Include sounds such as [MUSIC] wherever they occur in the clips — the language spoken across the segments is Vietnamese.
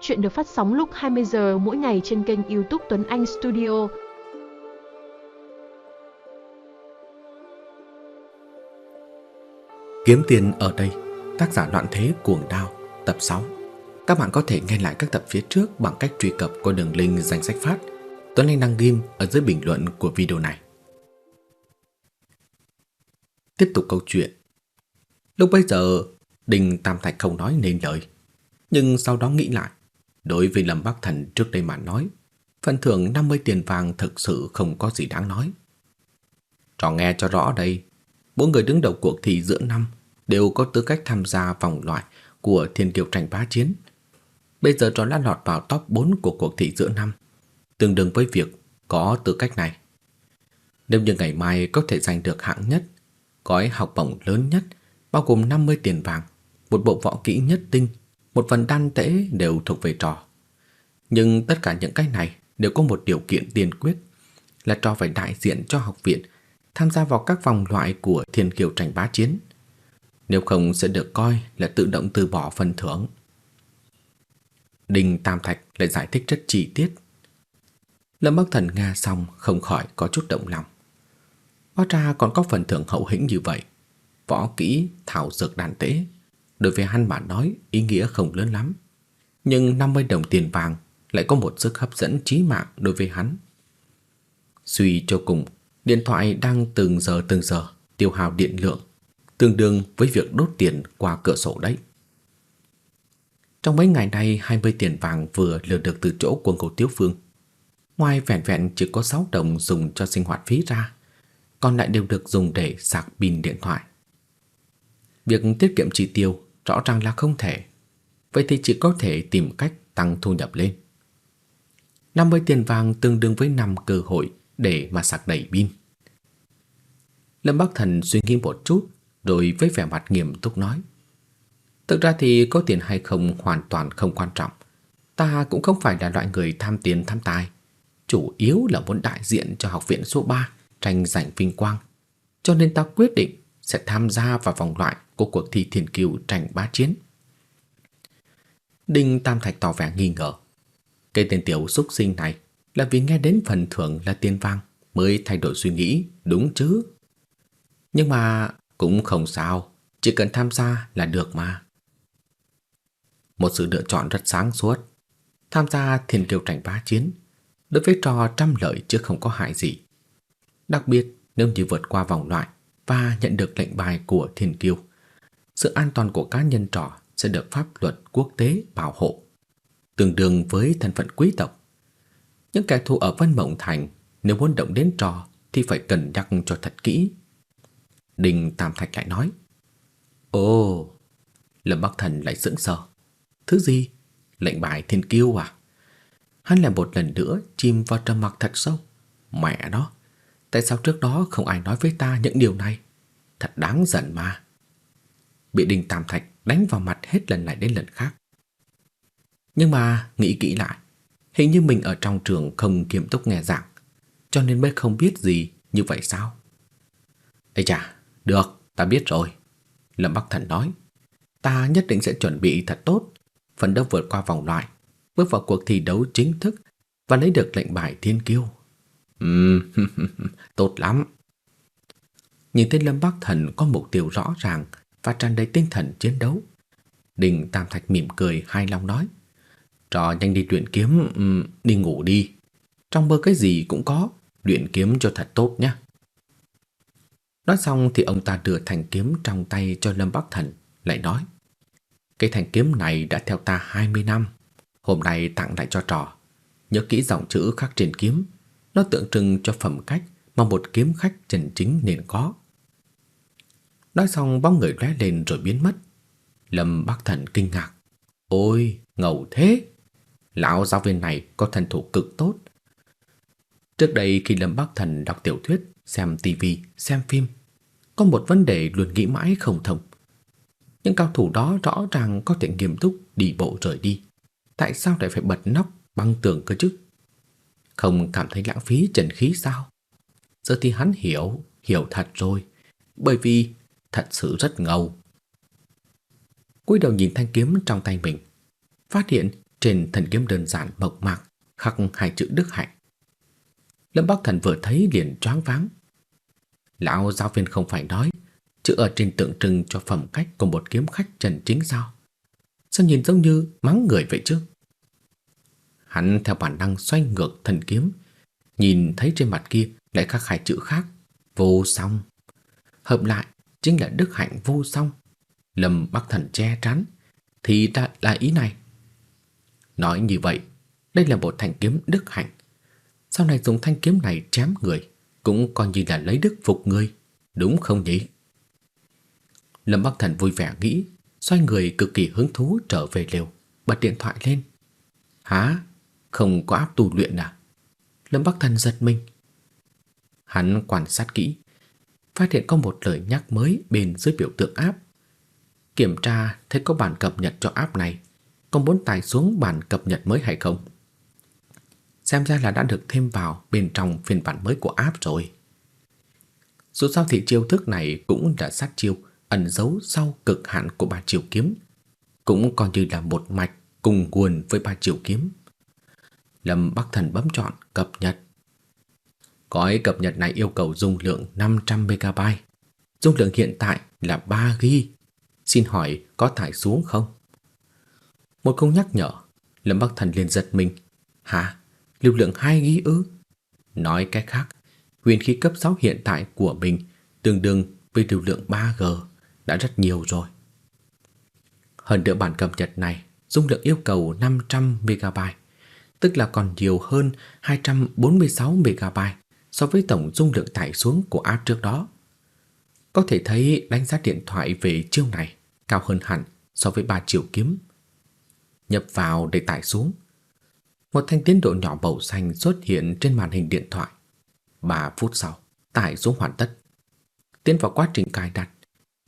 Chuyện được phát sóng lúc 20 giờ mỗi ngày trên kênh YouTube Tuấn Anh Studio. Kiếm tiền ở đây, tác giả loạn thế cuồng đao, tập 6. Các bạn có thể nghe lại các tập phía trước bằng cách truy cập qua đường link danh sách phát Tuấn Anh đăng ghim ở dưới bình luận của video này. Tiếp tục câu chuyện. Lúc bây giờ, Đình Tam Thạch không nói nên lời, nhưng sau đó nghĩ lại, đối với Lâm Bắc Thần trước đây mà nói, phần thưởng 50 tiền vàng thực sự không có gì đáng nói. Trò nghe cho rõ đây, bốn người đứng đầu cuộc thi giữa năm đều có tư cách tham gia vòng loại của Thiên Kiều tranh bá chiến. Bây giờ trò đã lọt vào top 4 của cuộc thi giữa năm, tương đương với việc có tư cách này. Nếu như ngày mai có thể giành được hạng nhất, gói học bổng lớn nhất bao gồm 50 tiền vàng, một bộ võ kỹ nhất tinh, một phần đan tễ đều thuộc về trò. Nhưng tất cả những cái này đều có một điều kiện tiên quyết là trò phải đại diện cho học viện tham gia vào các vòng loại của Thiên Kiều tranh bá chiến. Nếu không sẽ được coi là tự động từ bỏ phần thưởng. Đinh Tam Thạch lại giải thích rất chi tiết. Lâm Bắc Thần nghe xong không khỏi có chút động lòng. Hóa ra còn có phần thưởng hậu hĩnh như vậy. Võ kỹ, thảo dược đàn tế. Đối với hắn mà nói ý nghĩa không lớn lắm. Nhưng 50 đồng tiền vàng lại có một sức hấp dẫn chí mạng đối với hắn. Suy cho cùng, điện thoại đang từng giờ từng giờ tiêu hao điện lượng, tương đương với việc đốt tiền qua cửa sổ đấy. Trong mấy ngày nay 20 tiền vàng vừa lừa được từ chỗ của Ngô Tiếu Phương. Ngoài vẹn vẹn chỉ có 6 đồng dùng cho sinh hoạt phí ra, còn lại đều được dùng để sạc pin điện thoại. Việc tiết kiệm chi tiêu rõ ràng là không thể. Vậy thì chỉ có thể tìm cách tăng thu nhập lên. 50 tiền vàng tương đương với 5 cơ hội để mà sạc đầy pin. Lâm Bắc Thần suy nghĩ một chút rồi với vẻ mặt nghiêm túc nói: "Thực ra thì có tiền hay không hoàn toàn không quan trọng. Ta cũng không phải là loại người tham tiền tham tài, chủ yếu là muốn đại diện cho học viện số 3 tranh giành vinh quang, cho nên ta quyết định sẽ tham gia vào vòng loại của cuộc thi thiên kiều tranh bá chiến. Đinh Tam Thạch tỏ vẻ nghi ngờ. Cái tên tiểu xúc sinh này là vì nghe đến phần thưởng là tiền vàng mới thay đổi suy nghĩ, đúng chứ? Nhưng mà cũng không sao, chỉ cần tham gia là được mà. Một sự lựa chọn rất sáng suốt. Tham gia thiên kiều tranh bá chiến, đối với trò trăm lợi chứ không có hại gì. Đặc biệt nếu như vượt qua vòng loại và nhận được lệnh bài của thiên kiêu, sự an toàn của cá nhân trò sẽ được pháp luật quốc tế bảo hộ, tương đương với thân phận quý tộc. Những kẻ thù ở Vân Mộng Thành nếu muốn động đến trò thì phải cẩn nhắc cho thật kỹ. Đình Tam Thạch lại nói: "Ồ." Lâm Bắc Thần lại sững sờ. "Thứ gì? Lệnh bài thiên kiêu à?" Hắn lại một lần nữa chìm vào trầm mặc thật sâu. Mẹ nó, tại sao trước đó không ai nói với ta những điều này? Thật đáng giận mà bị Đinh Tam Thạch đánh vào mặt hết lần này đến lần khác. Nhưng mà nghĩ kỹ lại, hình như mình ở trong trường không kiêm túc nghe giảng, cho nên mới không biết gì như vậy sao? Ê chà, được, ta biết rồi. Lâm Bắc Thần nói, ta nhất định sẽ chuẩn bị thật tốt, phần đấu vượt qua vòng loại, bước vào cuộc thi đấu chính thức và lấy được lệnh bài thiên kiêu. Ừm, [LAUGHS] tốt lắm. Nhìn thấy Lâm Bắc Thần có mục tiêu rõ ràng và tràn đầy tinh thần chiến đấu. Đình Tam Thạch mỉm cười hài lòng nói: "Trò nhanh đi luyện kiếm, um, đi ngủ đi. Trong mơ cái gì cũng có, luyện kiếm cho thật tốt nhé." Nói xong thì ông ta đưa thanh kiếm trong tay cho Lâm Bắc Thần, lại nói: "Cái thanh kiếm này đã theo ta 20 năm, hôm nay tặng lại cho trò. Nhớ kỹ dòng chữ khắc trên kiếm, nó tượng trưng cho phẩm cách mà một kiếm khách chân chính nên có." Nói xong bóng người lóe lên rồi biến mất. Lâm Bắc Thần kinh ngạc. Ôi, ngầu thế! Lão giáo viên này có thần thủ cực tốt. Trước đây khi Lâm Bắc Thần đọc tiểu thuyết, xem tivi, xem phim, có một vấn đề luôn nghĩ mãi không thông. Những cao thủ đó rõ ràng có thể nghiêm túc đi bộ rời đi. Tại sao lại phải bật nóc băng tường cơ chứ? Không cảm thấy lãng phí trần khí sao? Giờ thì hắn hiểu, hiểu thật rồi. Bởi vì thật sự rất ngầu. Cúi đầu nhìn thanh kiếm trong tay mình, phát hiện trên thần kiếm đơn giản mộc mạc khắc hai chữ Đức Hạnh. Lâm Bắc Thần vừa thấy liền choáng váng. Lão giáo viên không phải nói, chữ ở trên tượng trưng cho phẩm cách của một kiếm khách trần chính sao? Sao nhìn giống như mắng người vậy chứ? Hắn theo bản năng xoay ngược thần kiếm, nhìn thấy trên mặt kia lại khắc hai chữ khác, vô song. Hợp lại chính là đức hạnh vô song. Lâm Bắc Thần che trán, thì ra là ý này. Nói như vậy, đây là một thanh kiếm đức hạnh. Sau này dùng thanh kiếm này chém người, cũng coi như là lấy đức phục người, đúng không nhỉ? Lâm Bắc Thần vui vẻ nghĩ, xoay người cực kỳ hứng thú trở về lều, bật điện thoại lên. Hả? Không có áp tu luyện à? Lâm Bắc Thần giật mình. Hắn quan sát kỹ, phát hiện có một lời nhắc mới bên dưới biểu tượng áp. Kiểm tra thấy có bản cập nhật cho áp này, có muốn tải xuống bản cập nhật mới hay không? Xem ra là đã được thêm vào bên trong phiên bản mới của áp rồi. Dù sao thì chiêu thức này cũng đã sát chiêu ẩn giấu sau cực hạn của ba chiêu kiếm, cũng coi như là một mạch cùng nguồn với ba chiêu kiếm. Lâm Bắc Thần bấm chọn cập nhật. Gói cập nhật này yêu cầu dung lượng 500 MB. Dung lượng hiện tại là 3 GB. Xin hỏi có tải xuống không? Một câu nhắc nhở, Lâm Bắc Thần liền giật mình. Hả? Lưu lượng 2 GB ư? Nói cách khác, huyền khí cấp 6 hiện tại của mình tương đương với lưu lượng 3G đã rất nhiều rồi. Hơn nữa bản cập nhật này dung lượng yêu cầu 500 MB, tức là còn nhiều hơn 246 MB so với tổng dung lượng tải xuống của app trước đó. Có thể thấy đánh giá điện thoại về chiêu này cao hơn hẳn so với ba chiều kiếm. Nhập vào để tải xuống. Một thanh tiến độ nhỏ màu xanh xuất hiện trên màn hình điện thoại. 3 phút sau, tải xuống hoàn tất. Tiến vào quá trình cài đặt,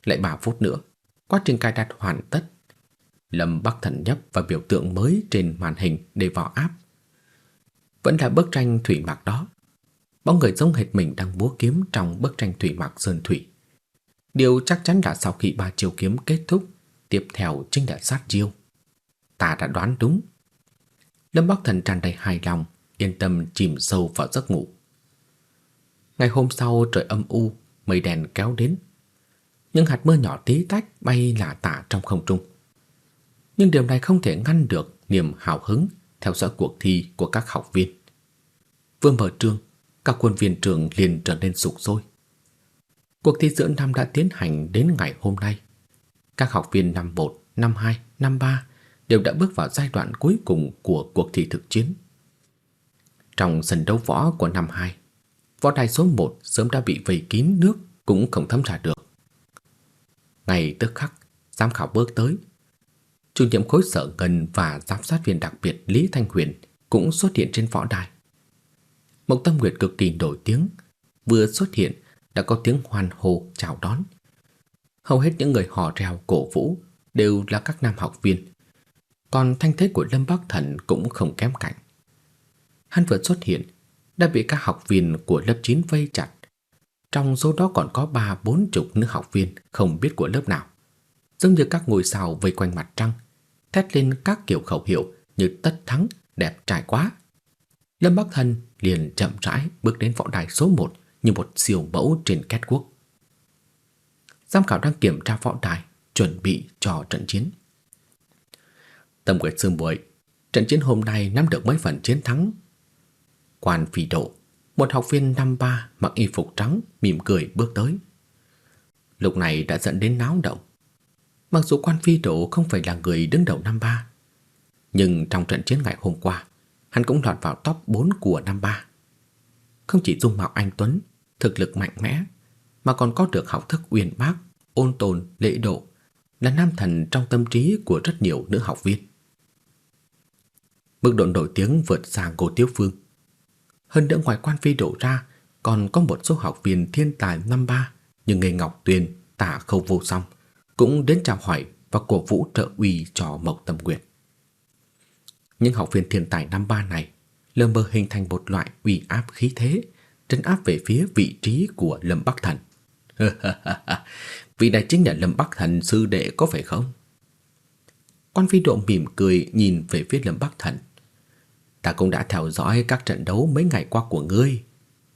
lại 3 phút nữa, quá trình cài đặt hoàn tất. Lâm Bắc Thần nhấp vào biểu tượng mới trên màn hình để vào app. Vẫn là bức tranh thủy mặc đó. Bóng người giống hệt mình đang búa kiếm trong bức tranh thủy mặc sơn thủy. Điều chắc chắn là sau khi ba chiêu kiếm kết thúc, tiếp theo chính là sát chiêu. Ta đã đoán đúng. Lâm Bắc Thần tràn đầy hài lòng, yên tâm chìm sâu vào giấc ngủ. Ngày hôm sau trời âm u, mây đèn kéo đến. Những hạt mưa nhỏ tí tách bay lả tả trong không trung. Nhưng điều này không thể ngăn được niềm hào hứng theo dõi cuộc thi của các học viên. Vừa mở trường, các quân viên trưởng liền trở nên sục sôi. Cuộc thi giữa năm đã tiến hành đến ngày hôm nay. Các học viên năm 1, năm 2, năm 3 đều đã bước vào giai đoạn cuối cùng của cuộc thi thực chiến. Trong sân đấu võ của năm 2, võ đài số 1 sớm đã bị vây kín nước cũng không thấm ra được. Ngày tức khắc, giám khảo bước tới. Chủ nhiệm khối sở gần và giám sát viên đặc biệt Lý Thanh Huyền cũng xuất hiện trên võ đài. Mộc Tâm Nguyệt cực kỳ nổi tiếng, vừa xuất hiện đã có tiếng hoan hô chào đón. Hầu hết những người họ reo cổ vũ đều là các nam học viên, còn thanh thế của Lâm Bắc Thần cũng không kém cạnh. Hắn vừa xuất hiện đã bị các học viên của lớp 9 vây chặt. Trong số đó còn có ba bốn chục nữ học viên không biết của lớp nào. Giống như các ngôi sao vây quanh mặt trăng, thét lên các kiểu khẩu hiệu như tất thắng, đẹp trai quá. Lâm Bắc Thần liền chậm rãi bước đến võ đài số 1 như một siêu mẫu trên catwalk. Giám khảo đang kiểm tra võ đài, chuẩn bị cho trận chiến. Tâm Nguyệt Sương Bội, trận chiến hôm nay nắm được mấy phần chiến thắng. Quan Phi Độ, một học viên năm ba mặc y phục trắng, mỉm cười bước tới. Lúc này đã dẫn đến náo động. Mặc dù Quan Phi Độ không phải là người đứng đầu năm ba, nhưng trong trận chiến ngày hôm qua, hắn cũng lọt vào top 4 của năm ba. Không chỉ dung mạo anh Tuấn, thực lực mạnh mẽ, mà còn có được học thức uyên bác, ôn tồn, lễ độ, là nam thần trong tâm trí của rất nhiều nữ học viên. Mức độ nổi tiếng vượt xa Ngô Tiếu Phương. Hơn nữa ngoài quan phi đổ ra, còn có một số học viên thiên tài năm ba như Ngây Ngọc Tuyền, Tả Khâu Vô Song cũng đến chào hỏi và cổ vũ trợ uy cho Mộc Tâm Nguyệt. Những học viên thiên tài năm ba này lờ mờ hình thành một loại uy áp khí thế, trấn áp về phía vị trí của Lâm Bắc Thần. [LAUGHS] vị này chính là Lâm Bắc Thần sư đệ có phải không? Quan phi độ mỉm cười nhìn về phía Lâm Bắc Thần. Ta cũng đã theo dõi các trận đấu mấy ngày qua của ngươi.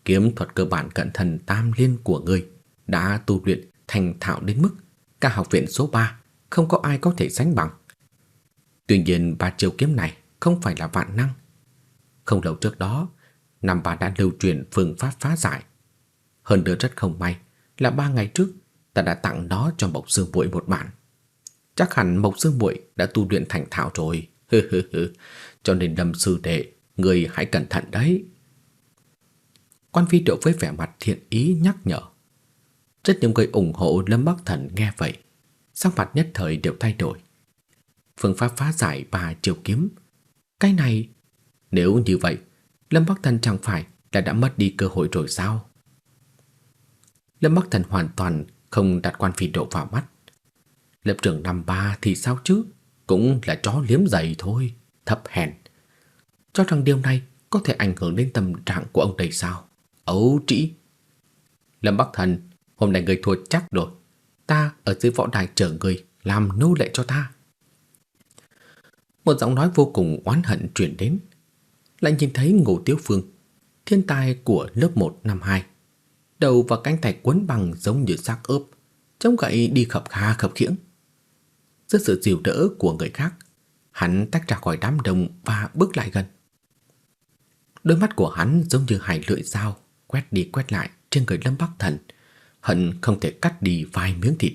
Kiếm thuật cơ bản cận thần tam liên của ngươi đã tu luyện thành thạo đến mức cả học viện số 3 không có ai có thể sánh bằng. Tuy nhiên ba chiêu kiếm này không phải là vạn năng. Không lâu trước đó, năm bà đã lưu truyền phương pháp phá giải. Hơn nữa rất không may là ba ngày trước ta đã tặng nó cho Mộc Dương Bụi một bản. Chắc hẳn Mộc Dương Bụi đã tu luyện thành thạo rồi. Cho nên Lâm sư đệ, người hãy cẩn thận đấy. Quan phi triệu với vẻ mặt thiện ý nhắc nhở. Rất nhiều người ủng hộ Lâm Bắc Thần nghe vậy, sắc mặt nhất thời đều thay đổi. Phương pháp phá giải ba chiều kiếm, cái này nếu như vậy, Lâm Bắc Thần chẳng phải là đã mất đi cơ hội rồi sao? Lâm Bắc Thần hoàn toàn không đặt quan phi độ vào mắt. Lập trường năm ba thì sao chứ? Cũng là chó liếm giày thôi, thấp hèn. Cho rằng điều này có thể ảnh hưởng đến tâm trạng của ông đây sao? Ấu trĩ! Lâm Bắc Thần, hôm nay người thua chắc rồi. Ta ở dưới võ đài chờ người làm nô lệ cho ta. Một giọng nói vô cùng oán hận truyền đến. Lại nhìn thấy Ngô Tiếu Phương, thiên tài của lớp 1 năm 2. Đầu và cánh tay quấn bằng giống như xác ướp, Trông gậy đi khập kha khập khiễng. Dưới sự dìu đỡ của người khác, hắn tách ra khỏi đám đông và bước lại gần. Đôi mắt của hắn giống như hai lưỡi dao, quét đi quét lại trên người Lâm Bắc Thần, hận không thể cắt đi vài miếng thịt.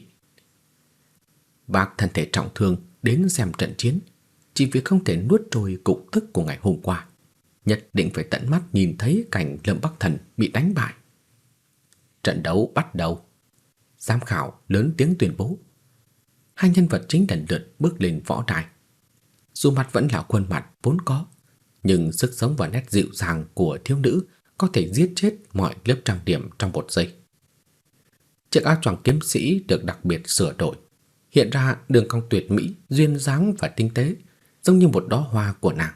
Bác thân thể trọng thương đến xem trận chiến, chỉ vì không thể nuốt trôi cục tức của ngày hôm qua. Nhất định phải tận mắt nhìn thấy cảnh Lâm Bắc Thần bị đánh bại. Trận đấu bắt đầu. Giám khảo lớn tiếng tuyên bố. Hai nhân vật chính lần lượt bước lên võ đài. Dù mặt vẫn là khuôn mặt vốn có, nhưng sức sống và nét dịu dàng của thiếu nữ có thể giết chết mọi lớp trang điểm trong một giây. Chiếc áo choàng kiếm sĩ được đặc biệt sửa đổi, hiện ra đường cong tuyệt mỹ, duyên dáng và tinh tế, giống như một đóa hoa của nàng.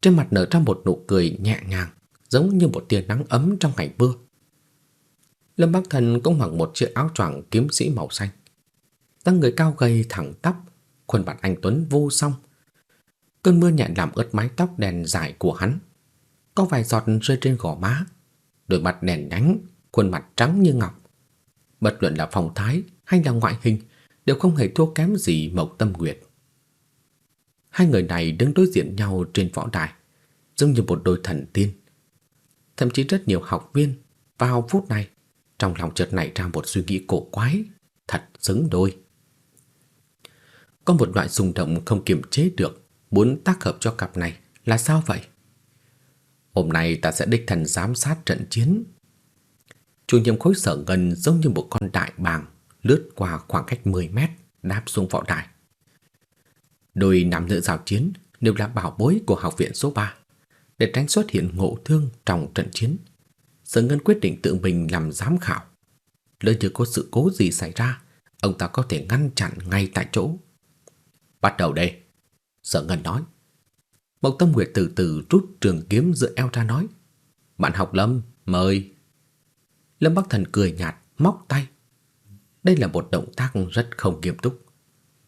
Trên mặt nở ra một nụ cười nhẹ nhàng, giống như một tia nắng ấm trong ngày mưa. Lâm Bắc Thần cũng mặc một chiếc áo choàng kiếm sĩ màu xanh. Tăng người cao gầy thẳng tắp, khuôn mặt anh tuấn vô song. Cơn mưa nhẹ làm ướt mái tóc đen dài của hắn. Có vài giọt rơi trên gò má, đôi mặt đèn nhánh, khuôn mặt trắng như ngọc. Bất luận là phong thái hay là ngoại hình đều không hề thua kém gì Mộc Tâm Nguyệt. Hai người này đứng đối diện nhau trên võ đài, giống như một đôi thần tiên. Thậm chí rất nhiều học viên vào phút này trong lòng chợt nảy ra một suy nghĩ cổ quái, thật xứng đôi. Có một loại xung động không kiềm chế được, muốn tác hợp cho cặp này là sao vậy? Hôm nay ta sẽ đích thần giám sát trận chiến. Chủ nhiệm khối sở ngân giống như một con đại bàng lướt qua khoảng cách 10 mét, đáp xuống võ đài. Đôi nam nữ giao chiến đều là bảo bối của học viện số 3. Để tránh xuất hiện ngộ thương trong trận chiến, Sở Ngân quyết định tự mình làm giám khảo. Lỡ như có sự cố gì xảy ra, ông ta có thể ngăn chặn ngay tại chỗ. Bắt đầu đây. Sở Ngân nói. Mộc Tâm Nguyệt từ từ rút trường kiếm giữa eo ra nói. Bạn học Lâm, mời. Lâm Bắc Thần cười nhạt, móc tay. Đây là một động tác rất không nghiêm túc.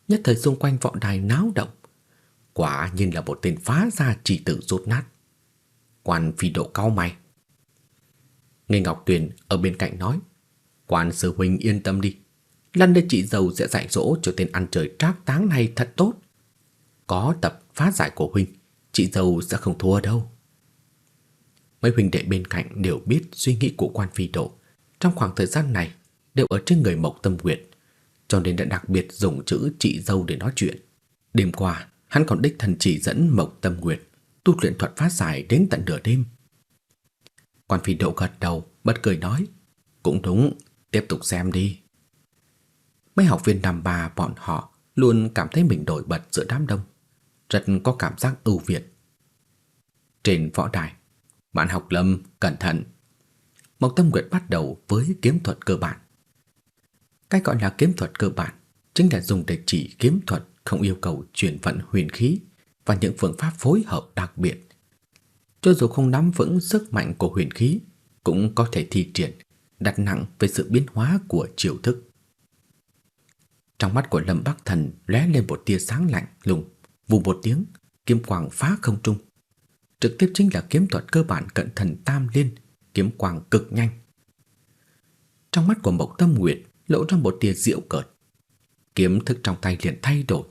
Nhất thời xung quanh võ đài náo động. Quả nhiên là một tên phá ra chỉ tự rốt nát. Quan phi độ cao mày. Nghe Ngọc Tuyền ở bên cạnh nói, Quan sư huynh yên tâm đi Lần đây chị dâu sẽ dạy dỗ cho tên ăn trời trác táng này thật tốt Có tập phá giải của huynh, Chị dâu sẽ không thua đâu Mấy huynh đệ bên cạnh đều biết suy nghĩ của quan phi độ Trong khoảng thời gian này, Đều ở trên người Mộc Tâm Nguyệt cho nên đã đặc biệt dùng chữ chị dâu để nói chuyện Đêm qua Hắn còn đích thân chỉ dẫn Mộc Tâm Nguyệt Tu luyện thuật phá giải đến tận nửa đêm Quan phi đậu gật đầu, bất cười nói. Cũng đúng, tiếp tục xem đi. Mấy học viên năm ba bọn họ luôn cảm thấy mình nổi bật giữa đám đông, rất có cảm giác ưu việt. Trên võ đài, bạn học Lâm cẩn thận. Mộc Tâm Nguyệt bắt đầu với kiếm thuật cơ bản. Cái gọi là kiếm thuật cơ bản chính là dùng để chỉ kiếm thuật không yêu cầu chuyển vận huyền khí và những phương pháp phối hợp đặc biệt cho dù không nắm vững sức mạnh của huyền khí, cũng có thể thi triển, đặt nặng về sự biến hóa của chiều thức. Trong mắt của Lâm Bắc Thần lóe lên một tia sáng lạnh lùng, vù một tiếng, kiếm quang phá không trung. Trực tiếp chính là kiếm thuật cơ bản cận thần tam liên, kiếm quang cực nhanh. Trong mắt của Mộc Tâm Nguyệt lộ ra một tia diệu cợt. Kiếm thức trong tay liền thay đổi,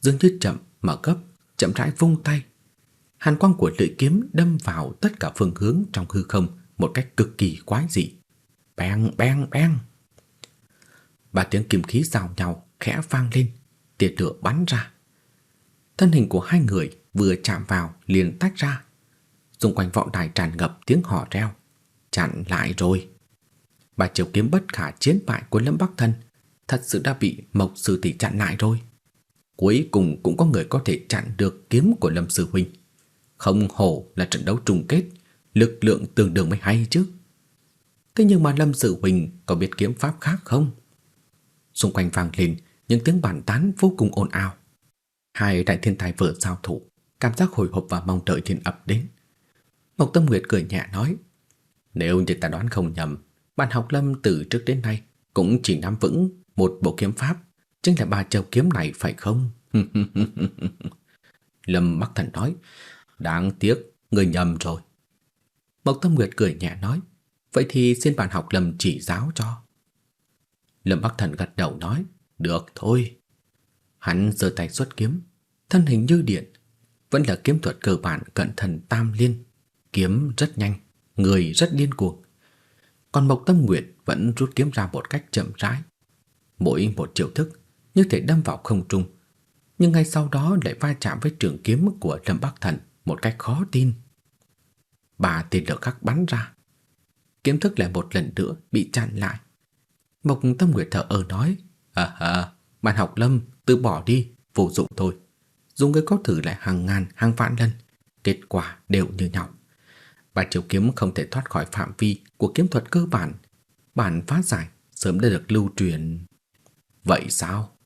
dường như chậm mà gấp, chậm rãi vung tay. Hàn quang của lưỡi kiếm đâm vào tất cả phương hướng trong hư không một cách cực kỳ quái dị. Bang bang bang. Ba tiếng kim khí giao nhau khẽ vang lên, tia lửa bắn ra. Thân hình của hai người vừa chạm vào liền tách ra. Xung quanh vọng đài tràn ngập tiếng hò reo. Chặn lại rồi. Bà triều kiếm bất khả chiến bại của Lâm Bắc Thân thật sự đã bị Mộc Sư Tỷ chặn lại rồi. Cuối cùng cũng có người có thể chặn được kiếm của Lâm Sư Huynh. Không hổ là trận đấu chung kết, lực lượng tương đương mới hay chứ. Thế nhưng mà Lâm Sư Huynh có biết kiếm pháp khác không? Xung quanh vang lên những tiếng bàn tán vô cùng ồn ào. Hai đại thiên tài vừa giao thủ, cảm giác hồi hộp và mong đợi thiên ập đến. Mộc Tâm Nguyệt cười nhẹ nói, nếu như ta đoán không nhầm, bạn học Lâm từ trước đến nay cũng chỉ nắm vững một bộ kiếm pháp, chính là ba châu kiếm này phải không? [LAUGHS] Lâm Bắc Thần nói, đáng tiếc, người nhầm rồi. Mộc Tâm Nguyệt cười nhẹ nói, vậy thì xin bạn học Lâm chỉ giáo cho. Lâm Bắc Thần gật đầu nói, được thôi. Hắn giơ tay xuất kiếm, thân hình như điện, vẫn là kiếm thuật cơ bản cận thần tam liên, kiếm rất nhanh, người rất điên cuồng. Còn Mộc Tâm Nguyệt vẫn rút kiếm ra một cách chậm rãi. Mỗi một chiêu thức như thể đâm vào không trung, nhưng ngay sau đó lại va chạm với trường kiếm của Lâm Bắc Thần một cách khó tin. Ba tên lửa khắc bắn ra. Kiếm thức lại một lần nữa bị chặn lại. Mộc Tâm Nguyệt thở ơ nói, À à, bạn học Lâm, từ bỏ đi, vô dụng thôi. Dùng cái có thử lại hàng ngàn, hàng vạn lần, kết quả đều như nhau. Bà chiều kiếm không thể thoát khỏi phạm vi của kiếm thuật cơ bản. Bản phá giải sớm đã được lưu truyền. Vậy sao?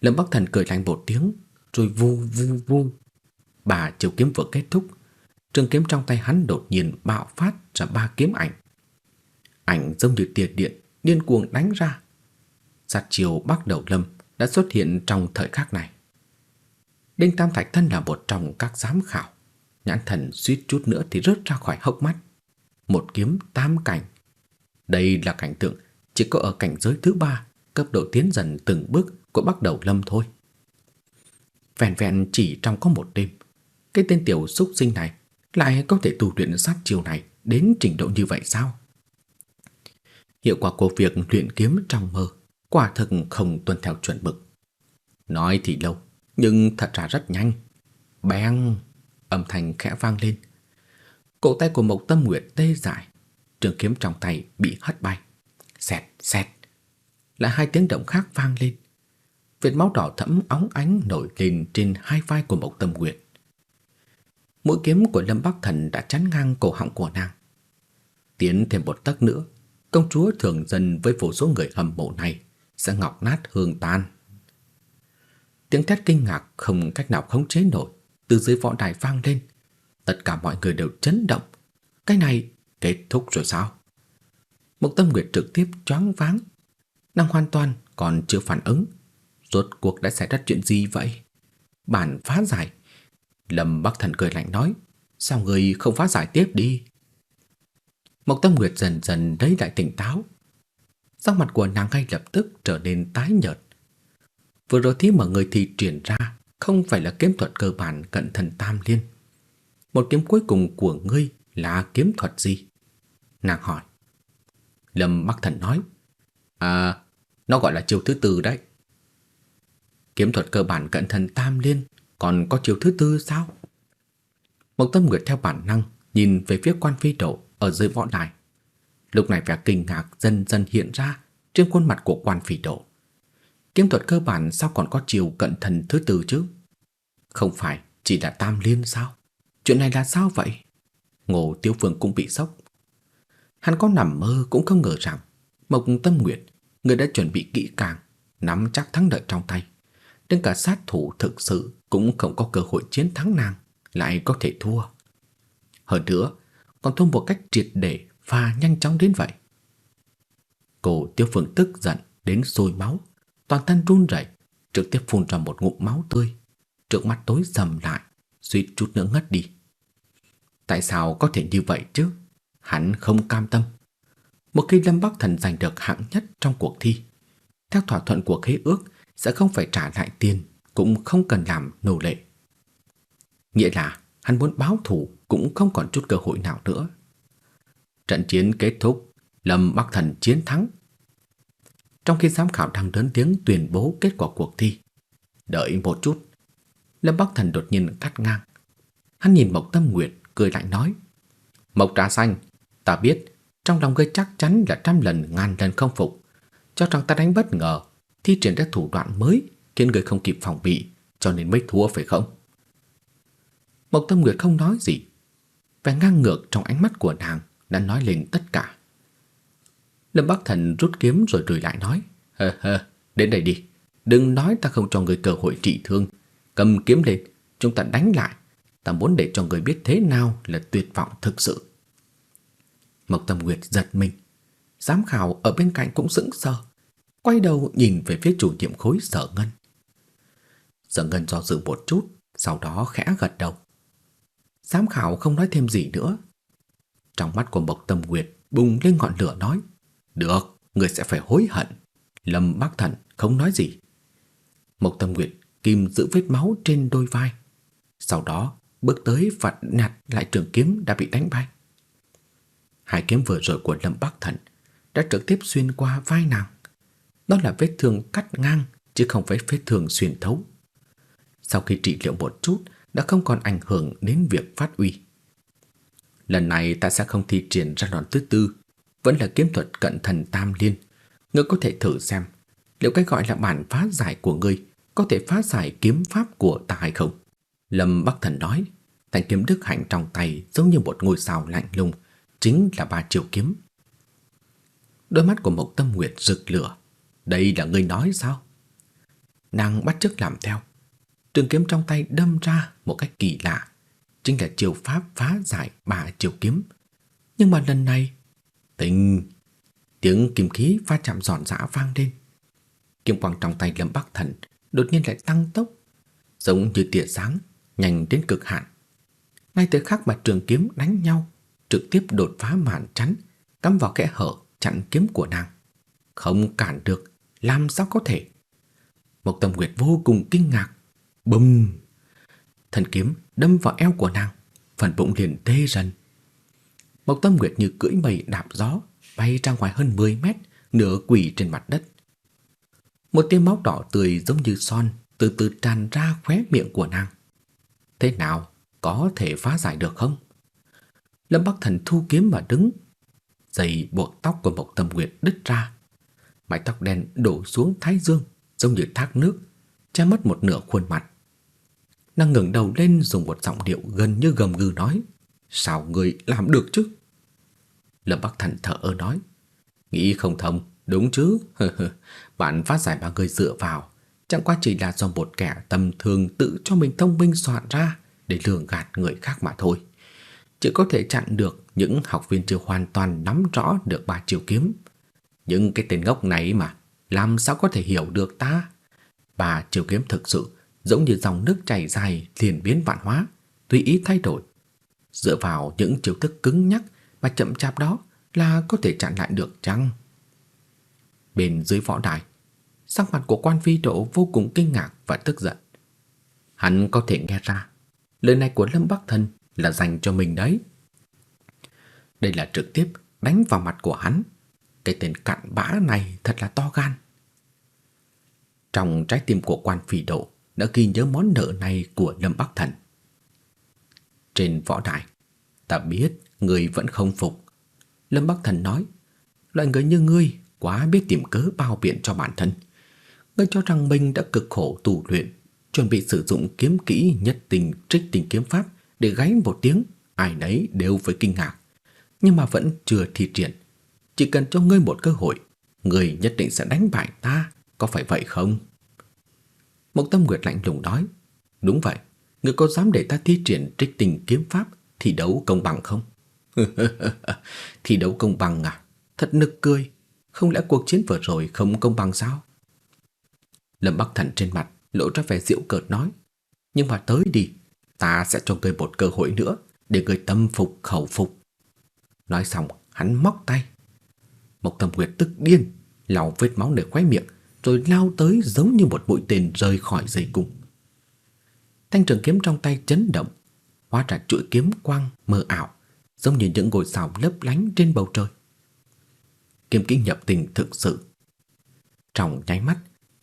Lâm Bắc Thần cười lạnh một tiếng, rồi vu vu vu. Bà chiều kiếm vừa kết thúc, trường kiếm trong tay hắn đột nhiên bạo phát ra ba kiếm ảnh. Ảnh giống như tia điện điên cuồng đánh ra. Sát chiều Bắc Đầu Lâm đã xuất hiện trong thời khắc này. Đinh Tam Thạch Thân là một trong các giám khảo. Nhãn thần suýt chút nữa thì rớt ra khỏi hốc mắt. Một kiếm tam cảnh. Đây là cảnh tượng chỉ có ở cảnh giới thứ ba, cấp độ tiến dần từng bước của Bắc Đầu Lâm thôi. Vẹn vẹn chỉ trong có một đêm, cái tên tiểu xúc sinh này lại có thể tu luyện sát chiều này đến trình độ như vậy sao? Hiệu quả của việc luyện kiếm trong mơ quả thực không tuân theo chuẩn mực. Nói thì lâu, nhưng thật ra rất nhanh. Bang! Âm thanh khẽ vang lên. Cổ tay của Mộc Tâm Nguyệt tê dại, trường kiếm trong tay bị hất bay. Xẹt, xẹt. Lại hai tiếng động khác vang lên. Vệt máu đỏ thẫm óng ánh nổi lên trên hai vai của Mộc Tâm Nguyệt. Mũi kiếm của Lâm Bắc Thần đã chắn ngang cổ họng của nàng. Tiến thêm một tấc nữa, công chúa thường dân với vô số người hâm mộ này sẽ ngọc nát hương tan. Tiếng thét kinh ngạc không cách nào khống chế nổi từ dưới võ đài vang lên. Tất cả mọi người đều chấn động. Cái này kết thúc rồi sao? Mục Tâm Nguyệt trực tiếp choáng váng. Nàng hoàn toàn còn chưa phản ứng. Rốt cuộc đã xảy ra chuyện gì vậy? Bản phá giải. Lâm Bắc Thần cười lạnh nói. Sao người không phá giải tiếp đi? Mộc Tâm Nguyệt dần dần lấy lại tỉnh táo. Sắc mặt của nàng ngay lập tức trở nên tái nhợt. Vừa rồi thứ mà người thì triển ra không phải là kiếm thuật cơ bản cận thần tam liên. Một kiếm cuối cùng của ngươi là kiếm thuật gì? Nàng hỏi. Lâm Bắc Thần nói. À, nó gọi là chiêu thứ tư đấy. Kiếm thuật cơ bản cận thần tam liên còn có chiêu thứ tư sao? Một tâm nguyệt theo bản năng nhìn về phía quan phi độ ở dưới võ đài. Lúc này vẻ kinh ngạc dần dần hiện ra trên khuôn mặt của quan phi độ. Kiếm thuật cơ bản sao còn có chiều cận thần thứ tư chứ? Không phải chỉ là tam liên sao? Chuyện này là sao vậy? Ngô Tiêu Phương cũng bị sốc. Hắn có nằm mơ cũng không ngờ rằng Mộc Tâm Nguyệt, người đã chuẩn bị kỹ càng, nắm chắc thắng lợi trong tay. Đến cả sát thủ thực sự cũng không có cơ hội chiến thắng nàng, lại có thể thua. Hơn nữa, còn thua một cách triệt để và nhanh chóng đến vậy. Cổ Tiêu Phương tức giận đến sôi máu, toàn thân run rẩy, trực tiếp phun ra một ngụm máu tươi, trước mắt tối sầm lại, suýt chút nữa ngất đi. Tại sao có thể như vậy chứ? Hắn không cam tâm. Một khi Lâm Bắc Thần giành được hạng nhất trong cuộc thi, theo thỏa thuận của khế ước sẽ không phải trả lại tiền, cũng không cần làm nô lệ. Nghĩa là hắn muốn báo thù cũng không còn chút cơ hội nào nữa. Trận chiến kết thúc, Lâm Bắc Thần chiến thắng. Trong khi giám khảo đang lớn tiếng tuyên bố kết quả cuộc thi, đợi một chút, Lâm Bắc Thần đột nhiên cắt ngang. Hắn nhìn Mộc Tâm Nguyệt cười lại nói: "Mộc Trà Xanh, ta biết trong lòng ngươi chắc chắn là trăm lần ngàn lần không phục, cho rằng ta đánh bất ngờ, thi triển ra thủ đoạn mới khiến người không kịp phòng bị, cho nên mới thua phải không?" Mộc Tâm Nguyệt không nói gì, vẻ ngang ngược trong ánh mắt của nàng đã nói lên tất cả. Lâm Bắc Thần rút kiếm rồi cười lại nói, hơ hơ, đến đây đi, đừng nói ta không cho người cơ hội trị thương, cầm kiếm lên, chúng ta đánh lại, ta muốn để cho người biết thế nào là tuyệt vọng thực sự. Mộc Tâm Nguyệt giật mình, giám khảo ở bên cạnh cũng sững sờ, quay đầu nhìn về phía chủ nhiệm khối Sở Ngân. Sở Ngân do dự một chút, sau đó khẽ gật đầu. Giám khảo không nói thêm gì nữa. Trong mắt của Mộc Tâm Nguyệt bùng lên ngọn lửa nói, "Được, người sẽ phải hối hận." Lâm Bắc Thần không nói gì. Mộc Tâm Nguyệt kìm giữ vết máu trên đôi vai, sau đó bước tới vặn nhặt lại trường kiếm đã bị đánh bay. Hai kiếm vừa rồi của Lâm Bắc Thần đã trực tiếp xuyên qua vai nàng. Đó là vết thương cắt ngang chứ không phải vết thương xuyên thấu. Sau khi trị liệu một chút đã không còn ảnh hưởng đến việc phát uy. Lần này ta sẽ không thi triển ra đòn thứ tư, vẫn là kiếm thuật cận thần tam liên. Ngươi có thể thử xem, liệu cái gọi là bản phá giải của ngươi có thể phá giải kiếm pháp của ta hay không? Lâm Bắc Thần nói, thanh kiếm đức hạnh trong tay giống như một ngôi sao lạnh lùng, chính là ba triệu kiếm. Đôi mắt của Mộc Tâm Nguyệt rực lửa. Đây là ngươi nói sao? Nàng bắt chước làm theo. Trường kiếm trong tay đâm ra một cách kỳ lạ, chính là chiêu pháp phá giải ba chiều kiếm. Nhưng mà lần này, tình tiếng kim khí va chạm giòn giã vang lên. Kiếm quang trong tay Lâm Bắc Thần đột nhiên lại tăng tốc, giống như tia sáng, nhanh đến cực hạn. Ngay tới khắc mà trường kiếm đánh nhau, trực tiếp đột phá màn chắn, cắm vào kẽ hở chặn kiếm của nàng. Không cản được, làm sao có thể? Mộc Tâm Nguyệt vô cùng kinh ngạc. Bùm! Thần kiếm đâm vào eo của nàng, phần bụng liền tê dần. Mộc Tâm Nguyệt như cưỡi mây đạp gió, bay ra ngoài hơn 10 mét, nửa quỳ trên mặt đất. Một tia máu đỏ tươi giống như son từ từ tràn ra khóe miệng của nàng. Thế nào, có thể phá giải được không? Lâm Bắc Thần thu kiếm mà đứng. Dây buộc tóc của Mộc Tâm Nguyệt đứt ra. Mái tóc đen đổ xuống thái dương giống như thác nước, che mất một nửa khuôn mặt. Nàng ngẩng đầu lên dùng một giọng điệu gần như gầm gừ nói: "Sao người làm được chứ?" Lâm Bắc Thần thở ơ nói: "Nghĩ không thông, đúng chứ? [LAUGHS] Bạn phát giải mà người dựa vào chẳng qua chỉ là do một kẻ tầm thường tự cho mình thông minh soạn ra để lường gạt người khác mà thôi. Chỉ có thể chặn được những học viên chưa hoàn toàn nắm rõ được ba chiều kiếm. Những cái tên ngốc này mà, làm sao có thể hiểu được ta? Ba chiều kiếm thực sự giống như dòng nước chảy dài liền biến vạn hóa, tùy ý thay đổi. Dựa vào những chiêu thức cứng nhắc và chậm chạp đó là có thể chặn lại được chăng? Bên dưới võ đài, sắc mặt của quan phi độ vô cùng kinh ngạc và tức giận. Hắn có thể nghe ra, lời này của Lâm Bắc Thần là dành cho mình đấy. Đây là trực tiếp đánh vào mặt của hắn. Cái tên cặn bã này thật là to gan. Trong trái tim của quan phi độ đã ghi nhớ món nợ này của Lâm Bắc Thần. Trên võ đài, ta biết người vẫn không phục. Lâm Bắc Thần nói, loại người như ngươi quá biết tìm cớ bao biện cho bản thân. Ngươi cho rằng mình đã cực khổ tu luyện, chuẩn bị sử dụng kiếm kỹ nhất tình trích tình kiếm pháp để gáy một tiếng, ai nấy đều phải kinh ngạc. Nhưng mà vẫn chưa thi triển. Chỉ cần cho ngươi một cơ hội, ngươi nhất định sẽ đánh bại ta, có phải vậy không? Mộc Tâm Nguyệt lạnh lùng nói, đúng vậy, ngươi có dám để ta thi triển trích tình kiếm pháp thi đấu công bằng không? [LAUGHS] thi đấu công bằng à? Thật nực cười, không lẽ cuộc chiến vừa rồi không công bằng sao? Lâm Bắc Thần trên mặt lộ ra vẻ giễu cợt nói, nhưng mà tới đi, ta sẽ cho ngươi một cơ hội nữa để ngươi tâm phục khẩu phục. Nói xong, hắn móc tay. Mộc Tâm Nguyệt tức điên, lau vết máu nơi khóe miệng, rồi lao tới giống như một mũi tên rơi khỏi dây cung. Thanh trường kiếm trong tay chấn động, hóa ra chuỗi kiếm quang mờ ảo, giống như những ngôi sao lấp lánh trên bầu trời. Kiếm kỹ nhập tình thực sự. Trong nháy mắt,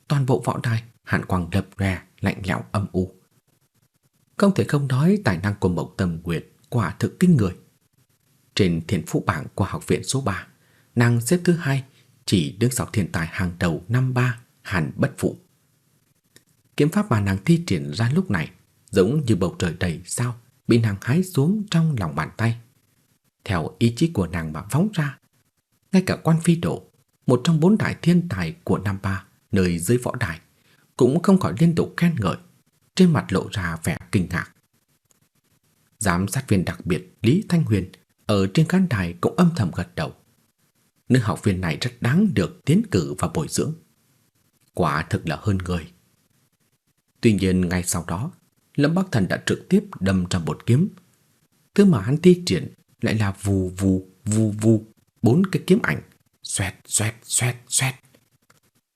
toàn bộ võ đài hàn quang lập ra lạnh lẽo âm u. Không thể không nói tài năng của Mộc Tâm Nguyệt quả thực kinh người. Trên thiên phú bảng của học viện số 3, nàng xếp thứ hai, chỉ đứng sau thiên tài hàng đầu năm ba Hàn Bất Phụ. Kiếm pháp mà nàng thi triển ra lúc này giống như bầu trời đầy sao bị nàng hái xuống trong lòng bàn tay. Theo ý chí của nàng mà phóng ra, ngay cả quan phi độ, một trong bốn đại thiên tài của nam ba nơi dưới võ đài, cũng không khỏi liên tục khen ngợi, trên mặt lộ ra vẻ kinh ngạc. Giám sát viên đặc biệt Lý Thanh Huyền ở trên khán đài cũng âm thầm gật đầu. Nữ học viên này rất đáng được tiến cử và bồi dưỡng. Quả thực là hơn người. Tuy nhiên ngay sau đó, Lâm Bắc Thần đã trực tiếp đâm ra một kiếm. Thứ mà hắn thi triển lại là vù vù vù vù bốn cái kiếm ảnh, xoẹt xoẹt xoẹt xoẹt.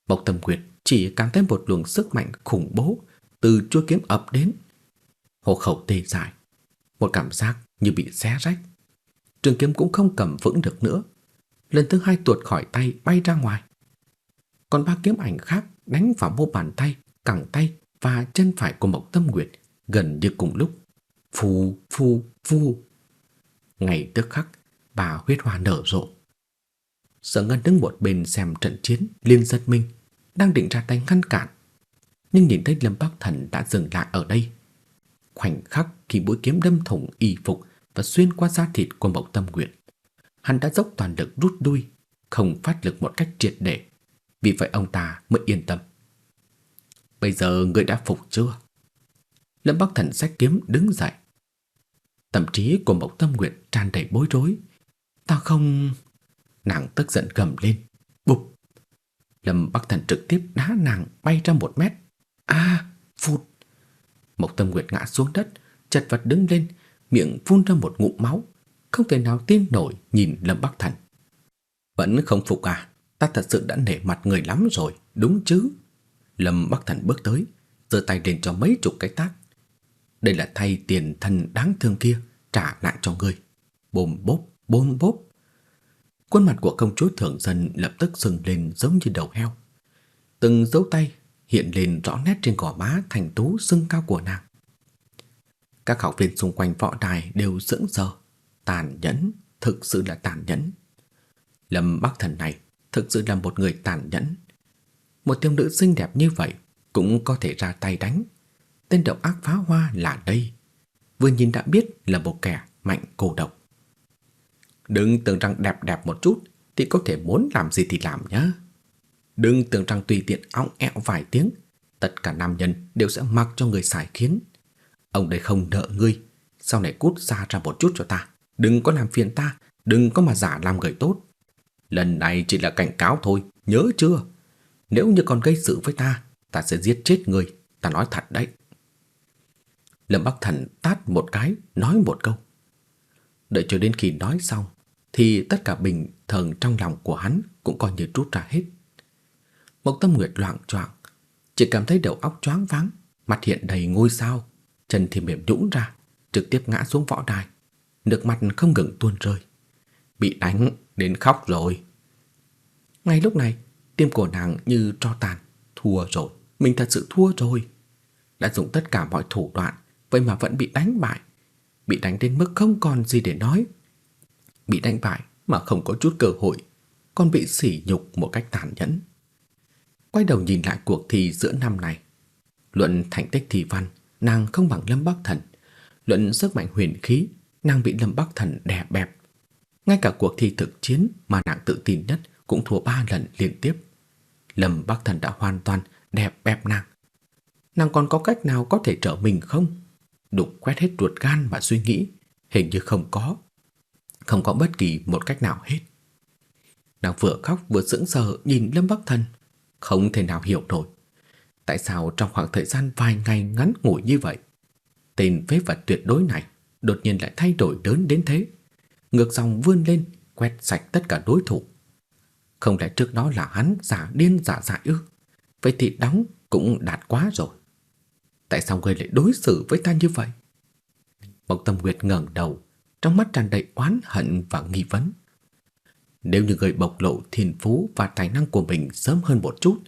Bộc Tâm Quyệt chỉ cảm thấy một luồng sức mạnh khủng bố từ chuôi kiếm ập đến. Hộ khẩu tê dại, một cảm giác như bị xé rách. Trường kiếm cũng không cầm vững được nữa. Lần thứ hai tuột khỏi tay bay ra ngoài. Còn ba kiếm ảnh khác đánh vào mu bàn tay, cẳng tay và chân phải của Mộc Tâm Nguyệt gần như cùng lúc. Phù, phù, phù. Ngày tức khắc, bà huyết hoa nở rộ. Sở Ngân đứng một bên xem trận chiến, liên giật mình, đang định ra tay ngăn cản. Nhưng nhìn thấy Lâm Bắc Thần đã dừng lại ở đây. Khoảnh khắc khi mũi kiếm đâm thủng y phục và xuyên qua da thịt của Mộc Tâm Nguyệt, hắn đã dốc toàn lực rút đuôi, không phát lực một cách triệt để. Vì vậy ông ta mới yên tâm. Bây giờ người đã phục chưa? Lâm Bắc Thần sách kiếm đứng dậy. Tâm trí của Mộc Tâm Nguyệt tràn đầy bối rối. Ta không... Nàng tức giận gầm lên. Bụp! Lâm Bắc Thần trực tiếp đá nàng bay ra một mét. a à, phụt! Mộc Tâm Nguyệt ngã xuống đất, chật vật đứng lên, miệng phun ra một ngụm máu. Không thể nào tin nổi nhìn Lâm Bắc Thần. Vẫn không phục à? Ta thật sự đã nể mặt người lắm rồi, đúng chứ? Lâm Bắc Thần bước tới, giơ tay lên cho mấy chục cái tát. Đây là thay tiền thân đáng thương kia trả lại cho ngươi. Bồm bốp, bồm bốp. Khuôn mặt của công chúa thượng dân lập tức sừng lên giống như đầu heo. Từng dấu tay hiện lên rõ nét trên gò má thành tú sưng cao của nàng. Các học viên xung quanh võ đài đều sững sờ, tàn nhẫn, thực sự là tàn nhẫn. Lâm Bắc Thần này thực sự là một người tàn nhẫn. Một thiếu nữ xinh đẹp như vậy cũng có thể ra tay đánh. Tên độc ác phá hoa là đây. Vừa nhìn đã biết là một kẻ mạnh cô độc. Đừng tưởng rằng đẹp đẹp một chút thì có thể muốn làm gì thì làm nhé. Đừng tưởng rằng tùy tiện ong ẹo vài tiếng, tất cả nam nhân đều sẽ mặc cho người xài khiến. Ông đây không nợ ngươi, sau này cút ra ra một chút cho ta. Đừng có làm phiền ta, đừng có mà giả làm người tốt. Lần này chỉ là cảnh cáo thôi, nhớ chưa? Nếu như còn gây sự với ta, ta sẽ giết chết người, ta nói thật đấy. Lâm Bắc Thần tát một cái, nói một câu. Đợi cho đến khi nói xong, thì tất cả bình thường trong lòng của hắn cũng coi như rút ra hết. Mộc Tâm Nguyệt loạn choạng, chỉ cảm thấy đầu óc choáng váng, mặt hiện đầy ngôi sao, chân thì mềm nhũn ra, trực tiếp ngã xuống võ đài, nước mắt không ngừng tuôn rơi. Bị đánh đến khóc rồi. Ngay lúc này, tim của nàng như tro tàn, thua rồi, mình thật sự thua rồi. Đã dùng tất cả mọi thủ đoạn, vậy mà vẫn bị đánh bại. Bị đánh đến mức không còn gì để nói. Bị đánh bại mà không có chút cơ hội, còn bị sỉ nhục một cách tàn nhẫn. Quay đầu nhìn lại cuộc thi giữa năm này, luận thành tích thi văn, nàng không bằng Lâm Bắc Thần. Luận sức mạnh huyền khí, nàng bị Lâm Bắc Thần đè bẹp. Ngay cả cuộc thi thực chiến mà nàng tự tin nhất cũng thua ba lần liên tiếp. Lâm Bắc Thần đã hoàn toàn đè bẹp nàng. Nàng còn có cách nào có thể trở mình không? Đục quét hết ruột gan mà suy nghĩ, hình như không có. Không có bất kỳ một cách nào hết. Nàng vừa khóc vừa sững sờ nhìn Lâm Bắc Thần, không thể nào hiểu nổi. Tại sao trong khoảng thời gian vài ngày ngắn ngủi như vậy, tên phế vật tuyệt đối này đột nhiên lại thay đổi lớn đến thế? Ngược dòng vươn lên, quét sạch tất cả đối thủ. Không lẽ trước đó là hắn giả điên giả dại ư? Vậy thì đóng cũng đạt quá rồi. Tại sao ngươi lại đối xử với ta như vậy? Mộc Tâm Nguyệt ngẩng đầu, trong mắt tràn đầy oán hận và nghi vấn. Nếu như người bộc lộ thiên phú và tài năng của mình sớm hơn một chút,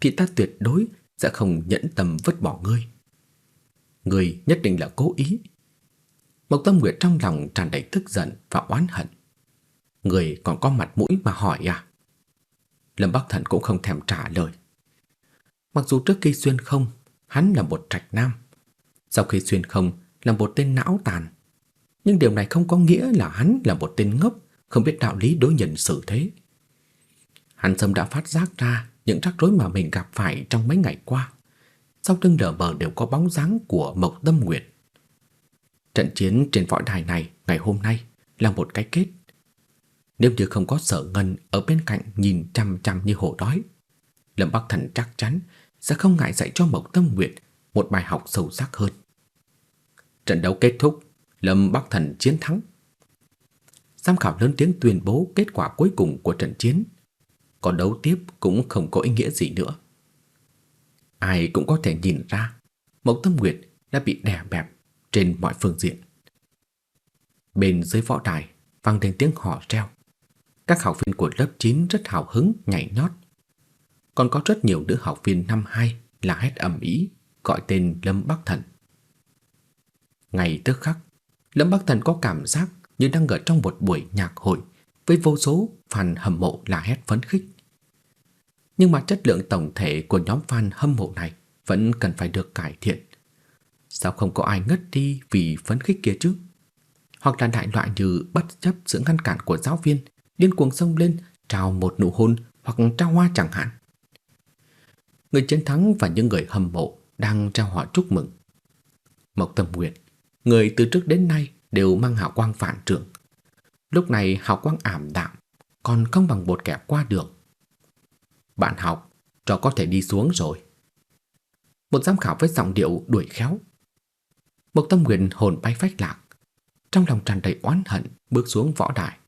thì ta tuyệt đối sẽ không nhẫn tâm vứt bỏ ngươi. Ngươi nhất định là cố ý. Mộc Tâm Nguyệt trong lòng tràn đầy tức giận và oán hận. Người còn có mặt mũi mà hỏi à? Lâm Bắc Thần cũng không thèm trả lời. Mặc dù trước khi xuyên không, hắn là một trạch nam. Sau khi xuyên không là một tên não tàn. Nhưng điều này không có nghĩa là hắn là một tên ngốc, không biết đạo lý đối nhân xử thế. Hắn sâm đã phát giác ra những rắc rối mà mình gặp phải trong mấy ngày qua. Sau lưng đờ bờ đều có bóng dáng của Mộc Tâm Nguyệt. Trận chiến trên võ đài này ngày hôm nay là một cái kết. Nếu như không có sở ngân ở bên cạnh nhìn chăm chăm như hổ đói, Lâm Bắc Thần chắc chắn sẽ không ngại dạy cho Mộc Tâm Nguyệt một bài học sâu sắc hơn. Trận đấu kết thúc, Lâm Bắc Thần chiến thắng. Giám khảo lớn tiếng tuyên bố kết quả cuối cùng của trận chiến. Còn đấu tiếp cũng không có ý nghĩa gì nữa. Ai cũng có thể nhìn ra, Mộc Tâm Nguyệt đã bị đè bẹp trên mọi phương diện. Bên dưới võ đài vang lên tiếng hò reo. Các học viên của lớp 9 rất hào hứng nhảy nhót. Còn có rất nhiều nữ học viên năm 2 là hét ầm ĩ gọi tên Lâm Bắc Thần. Ngày tức khắc, Lâm Bắc Thần có cảm giác như đang ở trong một buổi nhạc hội với vô số fan hâm mộ là hét phấn khích. Nhưng mà chất lượng tổng thể của nhóm fan hâm mộ này vẫn cần phải được cải thiện. Sao không có ai ngất đi vì phấn khích kia chứ? Hoặc là đại loại như bất chấp sự ngăn cản của giáo viên, điên cuồng xông lên trao một nụ hôn hoặc trao hoa chẳng hạn. Người chiến thắng và những người hâm mộ đang trao họ chúc mừng. Mộc Tâm Nguyệt, người từ trước đến nay đều mang hào quang phản trường. Lúc này hào quang ảm đạm, còn không bằng một kẻ qua đường. Bạn học, trò có thể đi xuống rồi. Một giám khảo với giọng điệu đuổi khéo. Mộc Tâm Nguyệt hồn bay phách lạc, trong lòng tràn đầy oán hận bước xuống võ đài.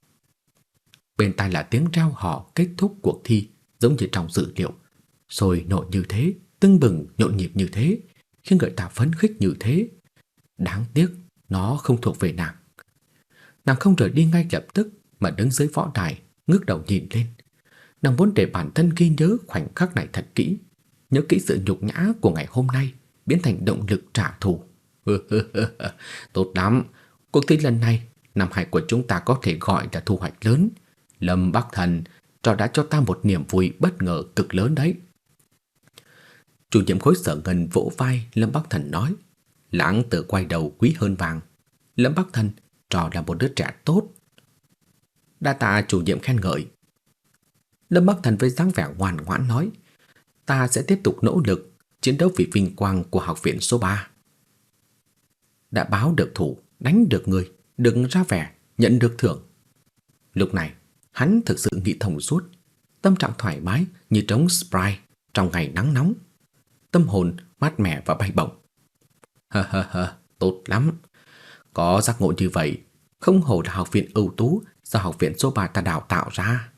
Bên tai là tiếng reo hò kết thúc cuộc thi giống như trong dự liệu, sôi nổi như thế, tưng bừng nhộn nhịp như thế, khiến người ta phấn khích như thế. Đáng tiếc, nó không thuộc về nàng. Nàng không rời đi ngay lập tức mà đứng dưới võ đài, ngước đầu nhìn lên. Nàng muốn để bản thân ghi nhớ khoảnh khắc này thật kỹ, nhớ kỹ sự nhục nhã của ngày hôm nay biến thành động lực trả thù. [LAUGHS] Tốt lắm, cuộc thi lần này, năm hai của chúng ta có thể gọi là thu hoạch lớn. Lâm Bắc Thần cho đã cho ta một niềm vui bất ngờ cực lớn đấy. Chủ nhiệm khối sở ngân vỗ vai Lâm Bắc Thần nói, lãng tự quay đầu quý hơn vàng. Lâm Bắc Thần trò là một đứa trẻ tốt. Đa tạ chủ nhiệm khen ngợi. Lâm Bắc Thần với dáng vẻ ngoan ngoãn nói, ta sẽ tiếp tục nỗ lực chiến đấu vì vinh quang của học viện số 3. Đã báo được thủ, đánh được người, đừng ra vẻ, nhận được thưởng. Lúc này, hắn thực sự nghĩ thông suốt, tâm trạng thoải mái như trống Sprite trong ngày nắng nóng. Tâm hồn mát mẻ và bay bổng. Hơ hơ hơ, tốt lắm. Có giác ngộ như vậy, không hổ là học viện ưu tú do học viện số 3 ta đào tạo ra.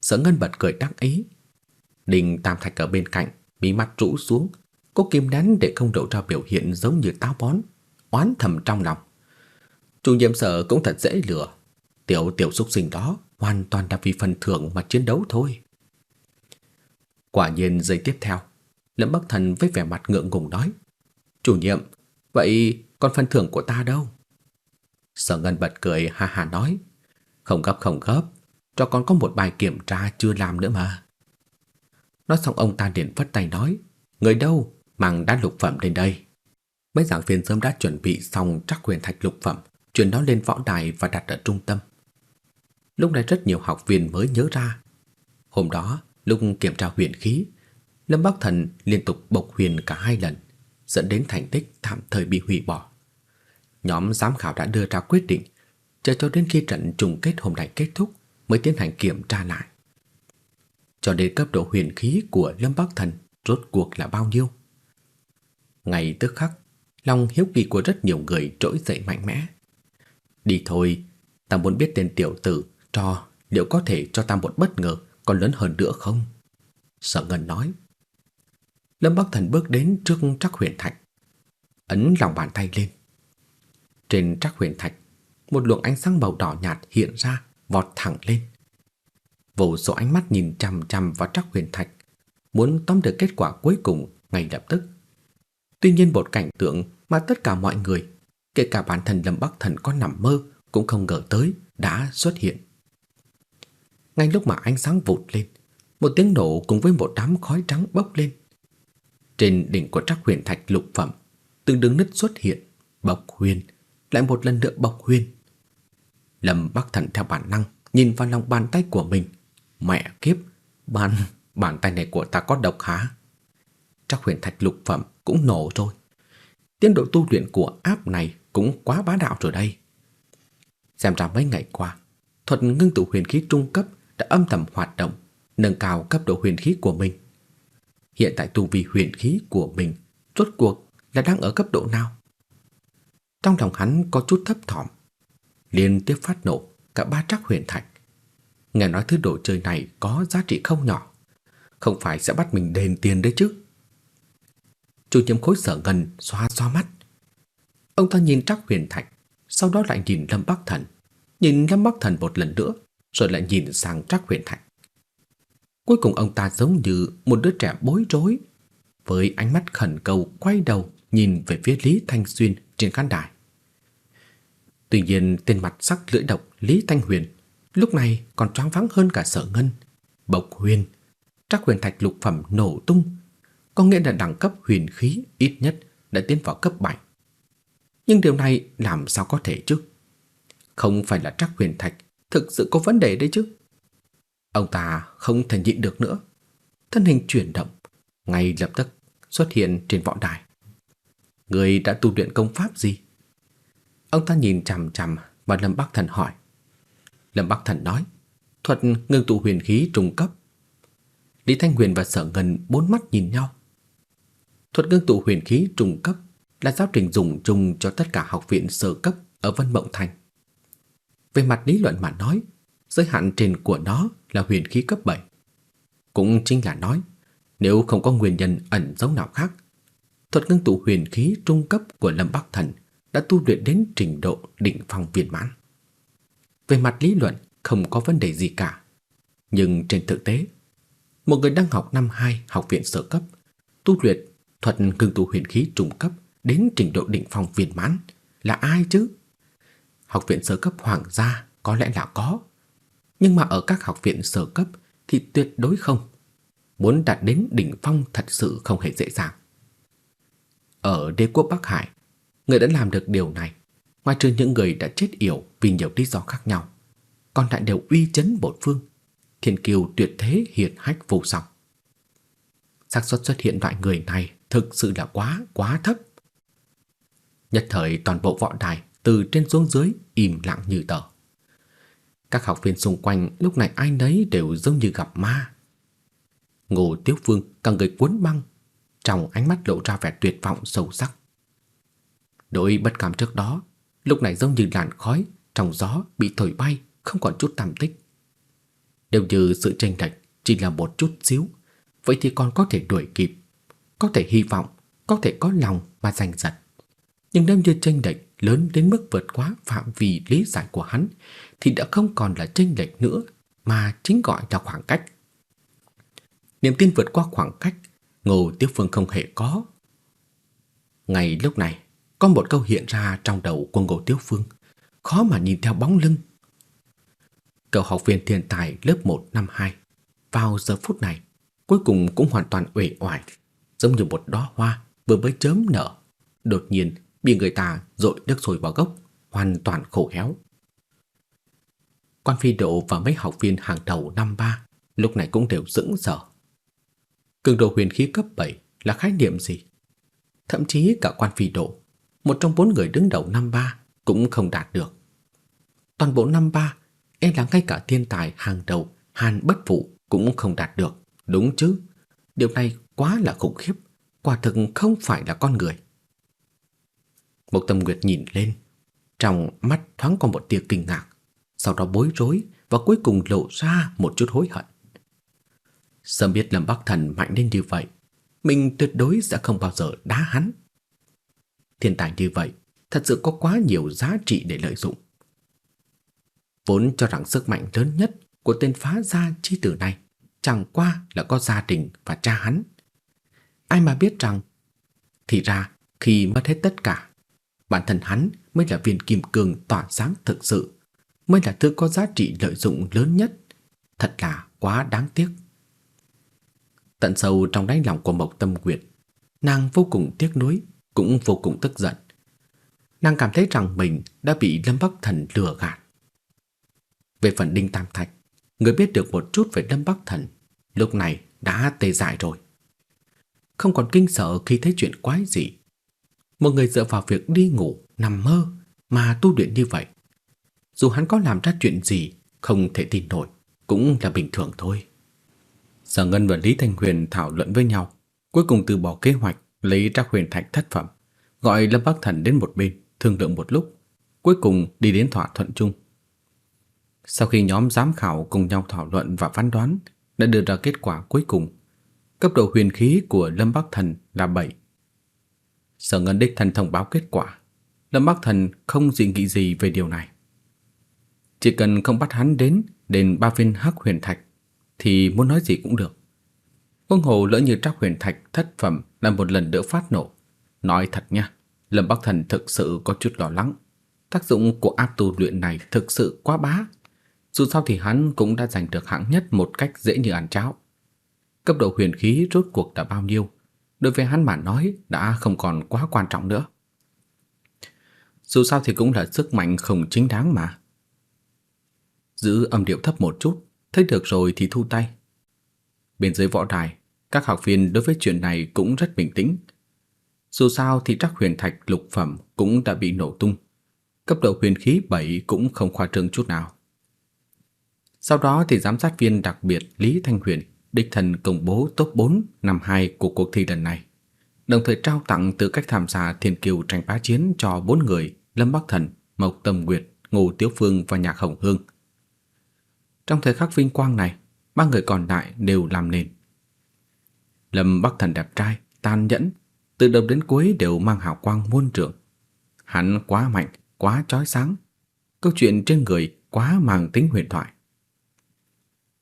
Sở Ngân bật cười đắc ý. Đình Tam Thạch ở bên cạnh, bí mắt rũ xuống, cố kiềm nén để không lộ ra biểu hiện giống như táo bón, oán thầm trong lòng. Chủ nhiệm sở cũng thật dễ lừa, tiểu tiểu xúc sinh đó hoàn toàn là vì phần thưởng mà chiến đấu thôi. Quả nhiên giây tiếp theo, Lâm Bắc Thần với vẻ mặt ngượng ngùng nói: "Chủ nhiệm, vậy còn phần thưởng của ta đâu?" Sở Ngân bật cười ha ha nói: "Không gấp không gấp, cho con có một bài kiểm tra chưa làm nữa mà." Nói xong ông ta liền vất tay nói: "Người đâu, mang đá lục phẩm lên đây." Mấy giảng viên sớm đã chuẩn bị xong trắc huyền thạch lục phẩm, chuyển nó lên võ đài và đặt ở trung tâm. Lúc này rất nhiều học viên mới nhớ ra. Hôm đó, lúc kiểm tra huyền khí, Lâm Bắc Thần liên tục bộc huyền cả hai lần, dẫn đến thành tích tạm thời bị hủy bỏ. Nhóm giám khảo đã đưa ra quyết định, chờ cho đến khi trận chung kết hôm nay kết thúc mới tiến hành kiểm tra lại. Cho đến cấp độ huyền khí của Lâm Bắc Thần rốt cuộc là bao nhiêu? Ngày tức khắc, lòng hiếu kỳ của rất nhiều người trỗi dậy mạnh mẽ. Đi thôi, ta muốn biết tên tiểu tử cho liệu có thể cho ta một bất ngờ còn lớn hơn nữa không? Sở Ngân nói. Lâm Bắc Thần bước đến trước Trắc Huyền Thạch, ấn lòng bàn tay lên. Trên Trắc Huyền Thạch, một luồng ánh sáng màu đỏ nhạt hiện ra, vọt thẳng lên. Vô số ánh mắt nhìn chằm chằm vào Trắc Huyền Thạch, muốn tóm được kết quả cuối cùng ngay lập tức. Tuy nhiên một cảnh tượng mà tất cả mọi người, kể cả bản thân Lâm Bắc Thần có nằm mơ cũng không ngờ tới đã xuất hiện. Ngay lúc mà ánh sáng vụt lên, một tiếng nổ cùng với một đám khói trắng bốc lên. Trên đỉnh của trắc huyền thạch lục phẩm, từng đường nứt xuất hiện, bộc huyền, lại một lần nữa bộc huyền. Lâm Bắc Thần theo bản năng nhìn vào lòng bàn tay của mình. Mẹ kiếp, bàn, bàn tay này của ta có độc hả? Trắc huyền thạch lục phẩm cũng nổ rồi. Tiến độ tu luyện của áp này cũng quá bá đạo rồi đây. Xem ra mấy ngày qua, thuật ngưng tụ huyền khí trung cấp đã âm thầm hoạt động, nâng cao cấp độ huyền khí của mình. Hiện tại tu vi huyền khí của mình rốt cuộc là đang ở cấp độ nào? Trong lòng hắn có chút thấp thỏm, liên tiếp phát nổ cả ba trắc huyền thạch. Nghe nói thứ đồ chơi này có giá trị không nhỏ, không phải sẽ bắt mình đền tiền đấy chứ. Chủ nhiệm khối sở gần xoa xoa mắt. Ông ta nhìn trắc huyền thạch, sau đó lại nhìn Lâm Bắc Thần, nhìn Lâm Bắc Thần một lần nữa, rồi lại nhìn sang trắc Huyền Thạch. Cuối cùng ông ta giống như một đứa trẻ bối rối, với ánh mắt khẩn cầu quay đầu nhìn về phía Lý Thanh Xuyên trên khán đài. Tuy nhiên tên mặt sắc lưỡi độc Lý Thanh Huyền lúc này còn choáng váng hơn cả Sở Ngân, Bộc Huyền, Trác Huyền Thạch lục phẩm nổ tung, có nghĩa là đẳng cấp huyền khí ít nhất đã tiến vào cấp 7. Nhưng điều này làm sao có thể chứ? Không phải là Trác Huyền Thạch thực sự có vấn đề đấy chứ. Ông ta không thể nhịn được nữa, thân hình chuyển động, ngay lập tức xuất hiện trên võ đài. Người đã tu luyện công pháp gì? Ông ta nhìn chằm chằm và Lâm Bắc Thần hỏi. Lâm Bắc Thần nói, thuật ngưng tụ huyền khí trung cấp. Lý Thanh Huyền và Sở Ngân bốn mắt nhìn nhau. Thuật ngưng tụ huyền khí trung cấp là giáo trình dùng chung cho tất cả học viện sơ cấp ở Vân Mộng Thành. Về mặt lý luận mà nói, giới hạn trên của nó là huyền khí cấp 7. Cũng chính là nói, nếu không có nguyên nhân ẩn giấu nào khác, thuật ngưng tụ huyền khí trung cấp của Lâm Bắc Thần đã tu luyện đến trình độ đỉnh phong viên mãn. Về mặt lý luận không có vấn đề gì cả, nhưng trên thực tế, một người đang học năm 2 học viện sơ cấp, tu luyện thuật ngưng tụ huyền khí trung cấp đến trình độ đỉnh phong viên mãn là ai chứ? Học viện sơ cấp hoàng gia có lẽ là có, nhưng mà ở các học viện sơ cấp thì tuyệt đối không. Muốn đạt đến đỉnh phong thật sự không hề dễ dàng. Ở đế quốc Bắc Hải, người đã làm được điều này, ngoài trừ những người đã chết yểu vì nhiều lý do khác nhau, còn lại đều uy chấn bổn phương, thiên kiều tuyệt thế hiển hách vô song. xác suất xuất hiện loại người này thực sự là quá quá thấp. Nhất thời toàn bộ võ đài từ trên xuống dưới im lặng như tờ. Các học viên xung quanh lúc này ai nấy đều giống như gặp ma. Ngô Tiếu Vương càng người cuốn băng, trong ánh mắt lộ ra vẻ tuyệt vọng sâu sắc. Đội bất cảm trước đó, lúc này giống như làn khói trong gió bị thổi bay, không còn chút tăm tích. Đều như sự tranh lệch chỉ là một chút xíu, vậy thì còn có thể đuổi kịp, có thể hy vọng, có thể có lòng mà giành giật. Nhưng nếu như tranh lệch lớn đến mức vượt quá phạm vi lý giải của hắn thì đã không còn là tranh lệch nữa mà chính gọi là khoảng cách. Niềm tin vượt qua khoảng cách, Ngô Tiếp Phương không hề có. Ngày lúc này, có một câu hiện ra trong đầu của Ngô Tiếp Phương, khó mà nhìn theo bóng lưng. Cậu học viên thiên tài lớp 1 năm 2 vào giờ phút này cuối cùng cũng hoàn toàn uể oải, giống như một đóa hoa vừa mới chớm nở, đột nhiên bị người ta dội nước sôi vào gốc, hoàn toàn khô héo. Quan phi độ và mấy học viên hàng đầu năm ba lúc này cũng đều sững sờ. Cường độ huyền khí cấp 7 là khái niệm gì? Thậm chí cả quan phi độ, một trong bốn người đứng đầu năm ba cũng không đạt được. Toàn bộ năm ba, e là ngay cả thiên tài hàng đầu Hàn Bất Phụ cũng không đạt được, đúng chứ? Điều này quá là khủng khiếp, quả thực không phải là con người. Một Tâm Nguyệt nhìn lên, trong mắt thoáng qua một tia kinh ngạc, sau đó bối rối và cuối cùng lộ ra một chút hối hận. Sớm biết Lâm Bắc Thần mạnh đến như vậy, mình tuyệt đối sẽ không bao giờ đá hắn. Thiên tài như vậy, thật sự có quá nhiều giá trị để lợi dụng. Vốn cho rằng sức mạnh lớn nhất của tên phá gia chi tử này chẳng qua là có gia đình và cha hắn. Ai mà biết rằng, thì ra khi mất hết tất cả, bản thân hắn mới là viên kim cương tỏa sáng thực sự, mới là thứ có giá trị lợi dụng lớn nhất. Thật là quá đáng tiếc. Tận sâu trong đáy lòng của Mộc Tâm Nguyệt, nàng vô cùng tiếc nuối, cũng vô cùng tức giận. Nàng cảm thấy rằng mình đã bị Lâm Bắc Thần lừa gạt. Về phần Đinh Tam Thạch, người biết được một chút về Lâm Bắc Thần, lúc này đã tê dại rồi. Không còn kinh sợ khi thấy chuyện quái dị. Một người dựa vào việc đi ngủ, nằm mơ mà tu luyện như vậy. Dù hắn có làm ra chuyện gì không thể tin nổi, cũng là bình thường thôi. Sở Ngân và Lý Thanh Huyền thảo luận với nhau, cuối cùng từ bỏ kế hoạch lấy ra huyền thạch thất phẩm, gọi Lâm Bắc Thần đến một bên, thương lượng một lúc, cuối cùng đi đến thỏa thuận chung. Sau khi nhóm giám khảo cùng nhau thảo luận và phán đoán, đã đưa ra kết quả cuối cùng. Cấp độ huyền khí của Lâm Bắc Thần là 7. Sở Ngân Đích Thần thông báo kết quả. Lâm Bắc Thần không dị nghị gì về điều này. Chỉ cần không bắt hắn đến đền ba viên hắc huyền thạch thì muốn nói gì cũng được. Vương Hồ lỡ như trác huyền thạch thất phẩm là một lần đỡ phát nổ. Nói thật nha, Lâm Bắc Thần thực sự có chút lo lắng. Tác dụng của áp tu luyện này thực sự quá bá. Dù sao thì hắn cũng đã giành được hạng nhất một cách dễ như ăn cháo. Cấp độ huyền khí rốt cuộc đã bao nhiêu, đối với hắn mà nói đã không còn quá quan trọng nữa. Dù sao thì cũng là sức mạnh không chính đáng mà. Giữ âm điệu thấp một chút, thấy được rồi thì thu tay. Bên dưới võ đài, các học viên đối với chuyện này cũng rất bình tĩnh. Dù sao thì trắc huyền thạch lục phẩm cũng đã bị nổ tung. Cấp độ huyền khí 7 cũng không khoa trương chút nào. Sau đó thì giám sát viên đặc biệt Lý Thanh Huyền đích thân công bố top 4 năm 2 của cuộc thi lần này. Đồng thời trao tặng tư cách tham gia thiên kiều tranh bá chiến cho bốn người Lâm Bắc Thần, Mộc Tâm Nguyệt, Ngô Tiếu Phương và Nhạc Hồng Hương. Trong thời khắc vinh quang này, ba người còn lại đều làm nền. Lâm Bắc Thần đẹp trai, tàn nhẫn, từ đầu đến cuối đều mang hào quang muôn trượng. Hắn quá mạnh, quá chói sáng. Câu chuyện trên người quá mang tính huyền thoại.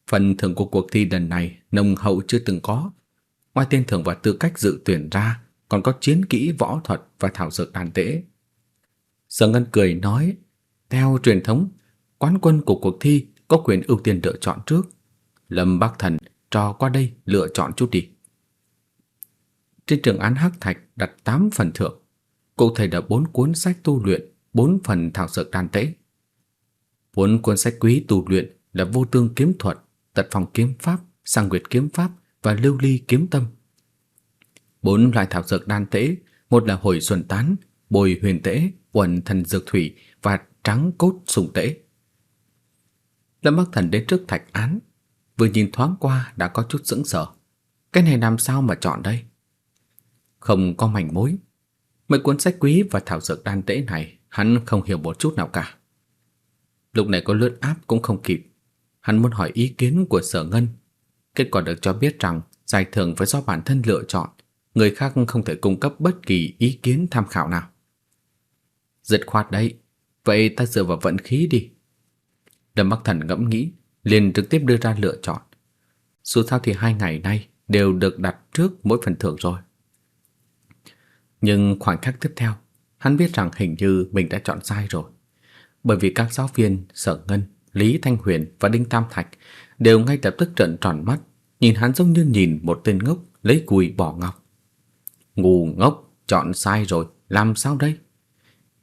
Phần thưởng của cuộc thi lần này nồng hậu chưa từng có. Ngoài tiền thưởng và tư cách dự tuyển ra, còn có chiến kỹ võ thuật và thảo dược đàn tễ. Sở Ngân cười nói, theo truyền thống, quán quân của cuộc thi có quyền ưu tiên lựa chọn trước. Lâm Bắc Thần trò qua đây lựa chọn chút đi. Trên trường án Hắc Thạch đặt 8 phần thưởng, cụ thể là 4 cuốn sách tu luyện, 4 phần thảo dược đan tế. 4 cuốn sách quý tu luyện là Vô Tương kiếm thuật, Tật phòng kiếm pháp, Sang Nguyệt kiếm pháp và Lưu Ly kiếm tâm. bốn loại thảo dược đan tế, một là Hồi Xuân tán, Bồi Huyền tế, Quần Thần dược thủy và Trắng cốt sùng tế. Lâm Bắc Thần đến trước thạch án, vừa nhìn thoáng qua đã có chút sững sờ. Cái này làm sao mà chọn đây? Không có mảnh mối. Mấy cuốn sách quý và thảo dược đan tế này hắn không hiểu một chút nào cả. Lúc này có lướt áp cũng không kịp. Hắn muốn hỏi ý kiến của sở ngân. Kết quả được cho biết rằng giải thưởng phải do bản thân lựa chọn. Người khác không thể cung cấp bất kỳ ý kiến tham khảo nào. Giật khoát đấy. Vậy ta dựa vào vận khí đi. Đầm Bắc Thần ngẫm nghĩ, liền trực tiếp đưa ra lựa chọn. Dù sao thì hai ngày nay đều được đặt trước mỗi phần thưởng rồi. Nhưng khoảnh khắc tiếp theo, hắn biết rằng hình như mình đã chọn sai rồi. Bởi vì các giáo viên Sở Ngân, Lý Thanh Huyền và Đinh Tam Thạch đều ngay lập tức trợn tròn mắt, nhìn hắn giống như nhìn một tên ngốc lấy cùi bỏ ngọc. Ngu ngốc, chọn sai rồi, làm sao đây?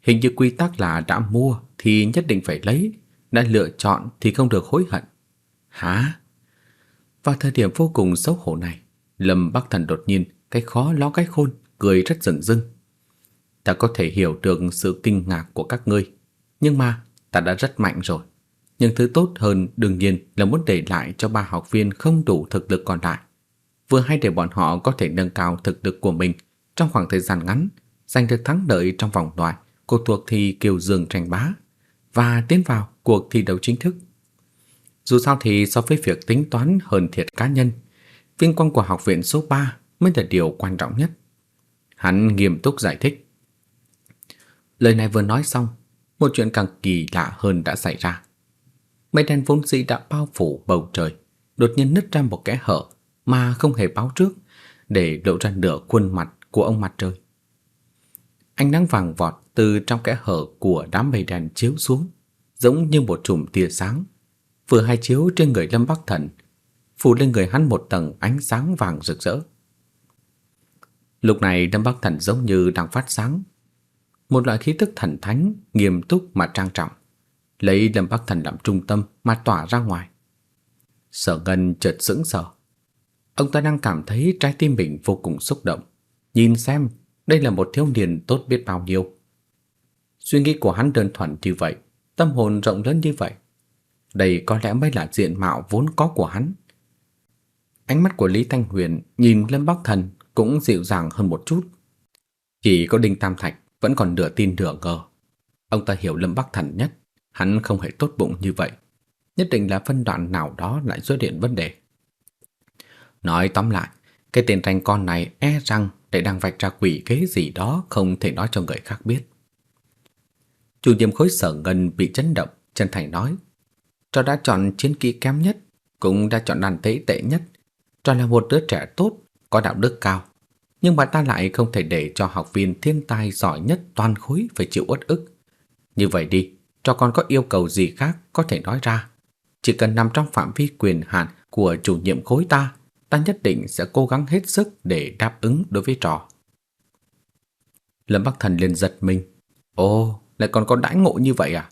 Hình như quy tắc là đã mua thì nhất định phải lấy, đã lựa chọn thì không được hối hận. Hả? Vào thời điểm vô cùng xấu hổ này, Lâm Bắc Thần đột nhiên cái khó ló cái khôn, cười rất rừng rưng. Ta có thể hiểu được sự kinh ngạc của các ngươi, nhưng mà ta đã rất mạnh rồi. Nhưng thứ tốt hơn đương nhiên là muốn để lại cho ba học viên không đủ thực lực còn lại. vừa hay để bọn họ có thể nâng cao thực lực của mình trong khoảng thời gian ngắn, giành được thắng lợi trong vòng loại cuộc thuộc thi Kiều Dương tranh bá và tiến vào cuộc thi đấu chính thức. Dù sao thì so với việc tính toán hơn thiệt cá nhân, viên quang của học viện số 3 mới là điều quan trọng nhất. Hắn nghiêm túc giải thích. Lời này vừa nói xong, một chuyện càng kỳ lạ hơn đã xảy ra. Mây đen vốn dĩ đã bao phủ bầu trời, đột nhiên nứt ra một kẽ hở mà không hề báo trước, để lộ ra nửa khuôn mặt của ông mặt trời. Ánh nắng vàng vọt từ trong kẽ hở của đám mây đen chiếu xuống, giống như một chùm tia sáng, vừa hai chiếu trên người Lâm Bắc Thần, phủ lên người hắn một tầng ánh sáng vàng rực rỡ. Lúc này Lâm Bắc Thần giống như đang phát sáng, một loại khí tức thần thánh nghiêm túc mà trang trọng, lấy Lâm Bắc Thần làm trung tâm mà tỏa ra ngoài. Sở Ngân chợt sững sờ. Ông ta đang cảm thấy trái tim mình vô cùng xúc động, nhìn xem đây là một thiếu niên tốt biết bao nhiêu. Suy nghĩ của hắn đơn thuần như vậy, tâm hồn rộng lớn như vậy. Đây có lẽ mới là diện mạo vốn có của hắn. Ánh mắt của Lý Thanh Huyền nhìn Lâm Bắc Thần cũng dịu dàng hơn một chút. Chỉ có Đinh Tam Thạch vẫn còn nửa tin nửa ngờ. Ông ta hiểu Lâm Bắc Thần nhất, hắn không hề tốt bụng như vậy. Nhất định là phân đoạn nào đó lại xuất hiện vấn đề. Nói tóm lại, cái tên tranh con này e rằng để đang vạch ra quỷ kế gì đó không thể nói cho người khác biết. Chủ nhiệm khối sở ngân bị chấn động, chân thành nói. cho đã chọn chiến kỹ kém nhất, cũng đã chọn đàn tế tệ nhất. cho là một đứa trẻ tốt, có đạo đức cao. Nhưng mà ta lại không thể để cho học viên thiên tài giỏi nhất toàn khối phải chịu uất ức. Như vậy đi, cho con có yêu cầu gì khác có thể nói ra. Chỉ cần nằm trong phạm vi quyền hạn của chủ nhiệm khối ta, ta nhất định sẽ cố gắng hết sức để đáp ứng đối với trò. Lâm Bắc Thần liền giật mình. Ồ, lại còn có đãi ngộ như vậy à?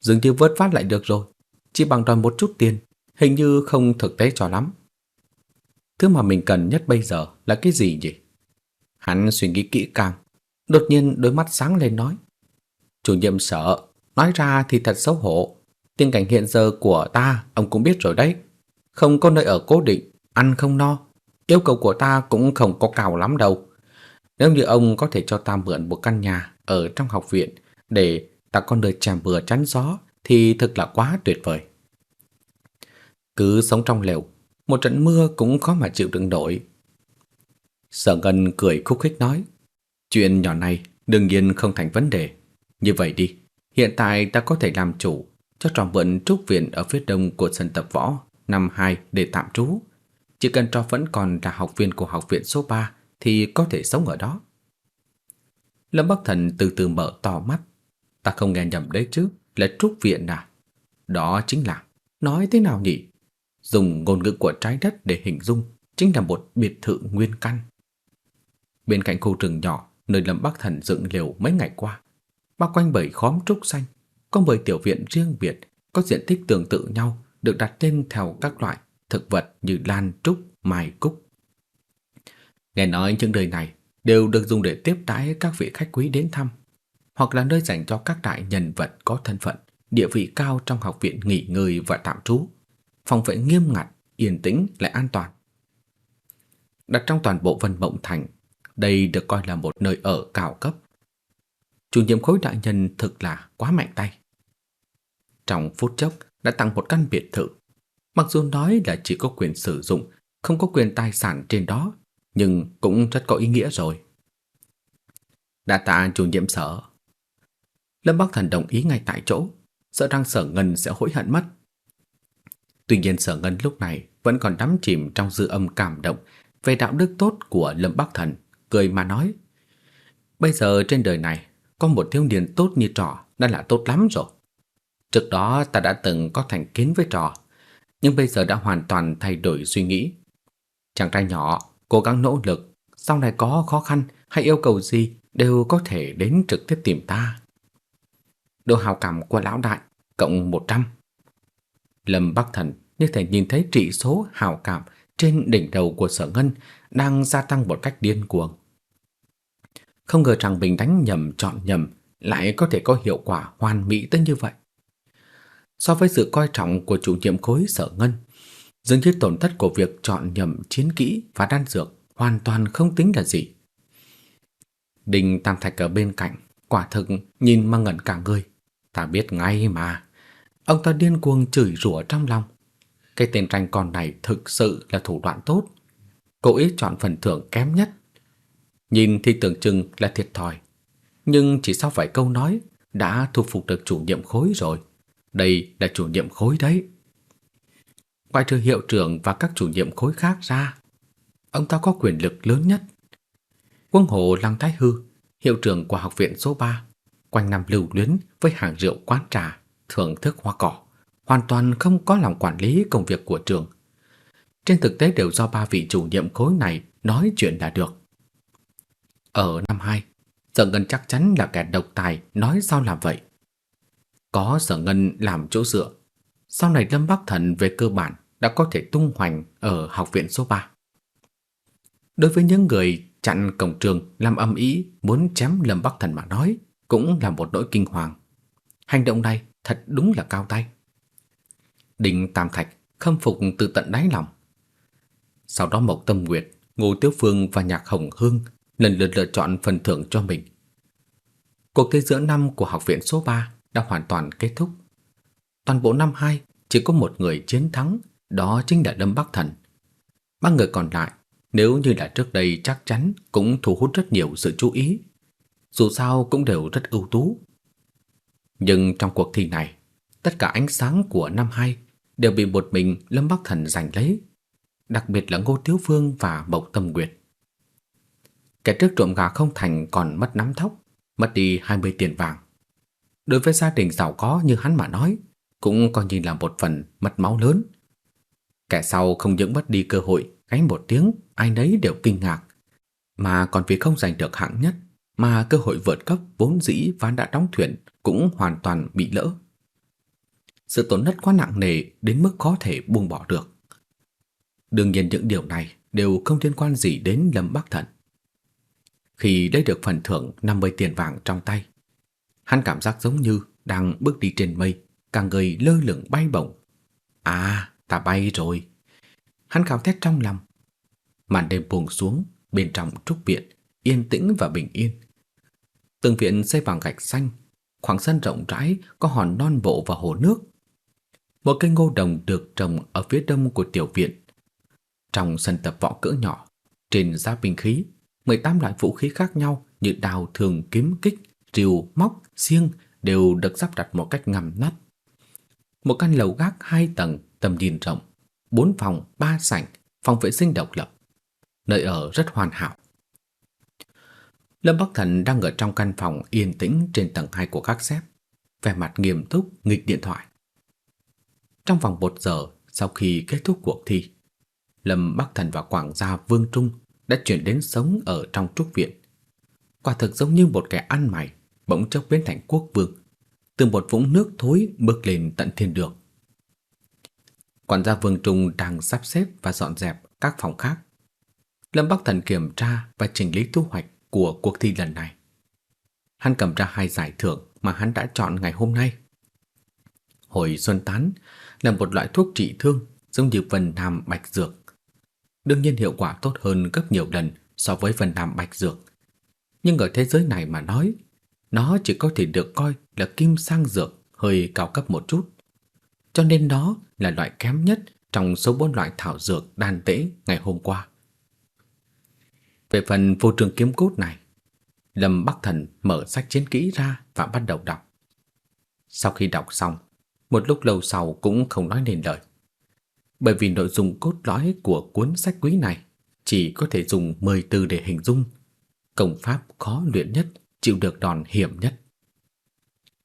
Dường như vớt phát lại được rồi, chỉ bằng đòi một chút tiền, hình như không thực tế cho lắm. Thứ mà mình cần nhất bây giờ là cái gì nhỉ? Hắn suy nghĩ kỹ càng, đột nhiên đôi mắt sáng lên nói. Chủ nhiệm sợ, nói ra thì thật xấu hổ. Tình cảnh hiện giờ của ta, ông cũng biết rồi đấy. Không có nơi ở cố định, ăn không no. Yêu cầu của ta cũng không có cao lắm đâu. Nếu như ông có thể cho ta mượn một căn nhà ở trong học viện để ta có nơi chèm bừa chắn gió thì thật là quá tuyệt vời. Cứ sống trong lều, một trận mưa cũng khó mà chịu đựng nổi. Sở Ngân cười khúc khích nói, chuyện nhỏ này đương nhiên không thành vấn đề. Như vậy đi, hiện tại ta có thể làm chủ cho trò vườn trúc viện ở phía đông của sân tập võ năm 2 để tạm trú. Chỉ cần trò vẫn còn là học viên của học viện số 3 thì có thể sống ở đó. Lâm Bắc Thần từ từ mở to mắt. Ta không nghe nhầm đấy chứ, là trúc viện à? Đó chính là, nói thế nào nhỉ? Dùng ngôn ngữ của trái đất để hình dung chính là một biệt thự nguyên căn. Bên cạnh khu rừng nhỏ nơi Lâm Bắc Thần dựng liều mấy ngày qua, bao quanh bởi khóm trúc xanh, có bởi tiểu viện riêng biệt, có diện tích tương tự nhau, được đặt tên theo các loại thực vật như lan trúc, mai cúc. Nghe nói những nơi này đều được dùng để tiếp đãi các vị khách quý đến thăm, hoặc là nơi dành cho các đại nhân vật có thân phận, địa vị cao trong học viện nghỉ ngơi và tạm trú. Phòng vệ nghiêm ngặt, yên tĩnh lại an toàn. Đặt trong toàn bộ Vân Mộng Thành, đây được coi là một nơi ở cao cấp. Chủ nhiệm khối đại nhân thực là quá mạnh tay. Trong phút chốc đã tặng một căn biệt thự. Mặc dù nói là chỉ có quyền sử dụng, không có quyền tài sản trên đó, nhưng cũng rất có ý nghĩa rồi. Đã tạ chủ nhiệm sở. Lâm Bắc Thần đồng ý ngay tại chỗ, sợ rằng sở ngân sẽ hối hận mất. Tuy nhiên sở ngân lúc này vẫn còn đắm chìm trong dư âm cảm động về đạo đức tốt của Lâm Bắc Thần, cười mà nói. Bây giờ trên đời này, có một thiếu niên tốt như trò đã là tốt lắm rồi. Trước đó ta đã từng có thành kiến với trò, nhưng bây giờ đã hoàn toàn thay đổi suy nghĩ. Chàng trai nhỏ, cố gắng nỗ lực, sau này có khó khăn hay yêu cầu gì đều có thể đến trực tiếp tìm ta. Độ hào cảm của lão đại cộng 100. Lâm Bắc Thần như thể nhìn thấy trị số hào cảm trên đỉnh đầu của Sở Ngân đang gia tăng một cách điên cuồng. Không ngờ rằng mình đánh nhầm chọn nhầm lại có thể có hiệu quả hoàn mỹ tới như vậy. So với sự coi trọng của chủ nhiệm khối Sở Ngân, dường như tổn thất của việc chọn nhầm chiến kỹ và đan dược hoàn toàn không tính là gì. Đình Tam Thạch ở bên cạnh, quả thực nhìn mà ngẩn cả người. Ta biết ngay mà. Ông ta điên cuồng chửi rủa trong lòng. Cái tên tranh con này thực sự là thủ đoạn tốt. Cố ý chọn phần thưởng kém nhất. Nhìn thì tưởng chừng là thiệt thòi. Nhưng chỉ sau vài câu nói đã thu phục được chủ nhiệm khối rồi. Đây là chủ nhiệm khối đấy. ngoài trừ hiệu trưởng và các chủ nhiệm khối khác ra, ông ta có quyền lực lớn nhất. Quân hộ Lăng Thái Hư, hiệu trưởng của học viện số 3, quanh năm lưu luyến với hàng rượu quán trà, thưởng thức hoa cỏ, hoàn toàn không có lòng quản lý công việc của trường. Trên thực tế đều do ba vị chủ nhiệm khối này nói chuyện là được. Ở năm 2, Sở Ngân chắc chắn là kẻ độc tài nói sao làm vậy. Có Sở Ngân làm chỗ dựa, sau này Lâm Bắc Thần về cơ bản đã có thể tung hoành ở học viện số 3. Đối với những người chặn cổng trường làm âm ý muốn chém Lâm Bắc Thần mà nói, cũng là một nỗi kinh hoàng. Hành động này thật đúng là cao tay. Đinh Tam Thạch khâm phục từ tận đáy lòng. Sau đó Mộc Tâm Nguyệt, Ngô Tiếu Phương và Nhạc Hồng Hương lần lượt lựa chọn phần thưởng cho mình. Cuộc thi giữa năm của học viện số 3 đã hoàn toàn kết thúc. Toàn bộ năm 2 chỉ có một người chiến thắng, đó chính là Lâm Bắc Thần. Ba người còn lại, nếu như là trước đây chắc chắn cũng thu hút rất nhiều sự chú ý. Dù sao cũng đều rất ưu tú. Nhưng trong cuộc thi này, tất cả ánh sáng của năm 2 đều bị một mình Lâm Bắc Thần giành lấy, đặc biệt là Ngô Tiếu Phương và Mộc Tâm Nguyệt. Kẻ trước trộm gà không thành còn mất nắm thóc, mất đi 20 tiền vàng. Đối với gia đình giàu có như hắn mà nói, cũng coi như là một phần mất máu lớn. Kẻ sau không những mất đi cơ hội gáy một tiếng, ai nấy đều kinh ngạc, mà còn vì không giành được hạng nhất, mà cơ hội vượt cấp vốn dĩ ván đã đóng thuyền cũng hoàn toàn bị lỡ. Sự tổn thất quá nặng nề đến mức khó thể buông bỏ được. Đương nhiên những điều này đều không liên quan gì đến Lâm Bắc Thần. Khi lấy được phần thưởng 50 tiền vàng trong tay, hắn cảm giác giống như đang bước đi trên mây, cả người lơ lửng bay bổng. À, ta bay rồi. Hắn cảm thét trong lòng. Màn đêm buông xuống, bên trong trúc viện, yên tĩnh và bình yên. Từng viện xây bằng gạch xanh, khoảng sân rộng rãi có hòn non bộ và hồ nước. Một cây ngô đồng được trồng ở phía đông của tiểu viện. Trong sân tập võ cỡ nhỏ, trên giá binh khí 18 loại vũ khí khác nhau như đào thường kiếm kích, rìu, móc, xiêng đều được sắp đặt một cách ngầm nắp. Một căn lầu gác hai tầng tầm nhìn rộng, bốn phòng, ba sảnh, phòng vệ sinh độc lập. Nơi ở rất hoàn hảo. Lâm Bắc Thần đang ở trong căn phòng yên tĩnh trên tầng 2 của các xếp, vẻ mặt nghiêm túc nghịch điện thoại. Trong vòng một giờ sau khi kết thúc cuộc thi, Lâm Bắc Thần và Quảng gia Vương Trung đã chuyển đến sống ở trong trúc viện. Quả thực giống như một kẻ ăn mày, bỗng chốc biến thành quốc vương, từ một vũng nước thối bước lên tận thiên đường. Quản gia Vương Trung đang sắp xếp và dọn dẹp các phòng khác. Lâm Bắc Thần kiểm tra và chỉnh lý thu hoạch của cuộc thi lần này. Hắn cầm ra hai giải thưởng mà hắn đã chọn ngày hôm nay. Hồi xuân tán là một loại thuốc trị thương giống như vần nam bạch dược đương nhiên hiệu quả tốt hơn gấp nhiều lần so với phần Nam Bạch Dược. Nhưng ở thế giới này mà nói, nó chỉ có thể được coi là kim sang dược hơi cao cấp một chút. Cho nên đó là loại kém nhất trong số bốn loại thảo dược đan tễ ngày hôm qua. Về phần vô trường kiếm cốt này, Lâm Bắc Thần mở sách chiến kỹ ra và bắt đầu đọc. Sau khi đọc xong, một lúc lâu sau cũng không nói nên lời bởi vì nội dung cốt lõi của cuốn sách quý này chỉ có thể dùng 10 từ để hình dung. Công pháp khó luyện nhất, chịu được đòn hiểm nhất.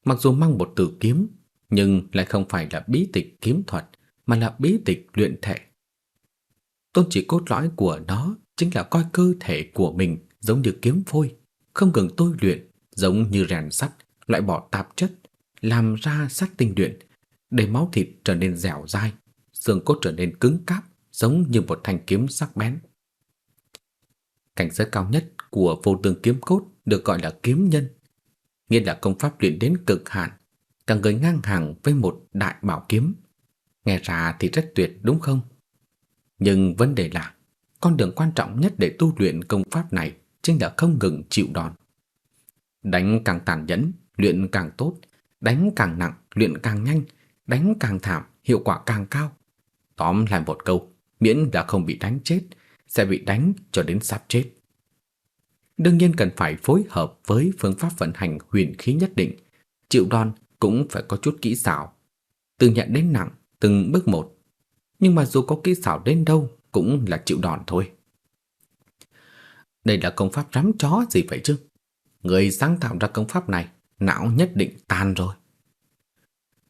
Mặc dù mang một từ kiếm, nhưng lại không phải là bí tịch kiếm thuật, mà là bí tịch luyện thể. Tôn chỉ cốt lõi của nó chính là coi cơ thể của mình giống như kiếm phôi, không ngừng tôi luyện, giống như rèn sắt, loại bỏ tạp chất, làm ra sắt tinh luyện, để máu thịt trở nên dẻo dai, xương cốt trở nên cứng cáp, giống như một thanh kiếm sắc bén. Cảnh giới cao nhất của vô tương kiếm cốt được gọi là kiếm nhân, nghĩa là công pháp luyện đến cực hạn, cả người ngang hàng với một đại bảo kiếm. Nghe ra thì rất tuyệt đúng không? Nhưng vấn đề là con đường quan trọng nhất để tu luyện công pháp này chính là không ngừng chịu đòn. Đánh càng tàn nhẫn, luyện càng tốt, đánh càng nặng, luyện càng nhanh, đánh càng thảm, hiệu quả càng cao. Tóm lại một câu, miễn là không bị đánh chết, sẽ bị đánh cho đến sắp chết. Đương nhiên cần phải phối hợp với phương pháp vận hành huyền khí nhất định, chịu đòn cũng phải có chút kỹ xảo, từ nhẹ đến nặng, từng bước một. Nhưng mà dù có kỹ xảo đến đâu cũng là chịu đòn thôi. Đây là công pháp rắm chó gì vậy chứ? Người sáng tạo ra công pháp này, não nhất định tan rồi.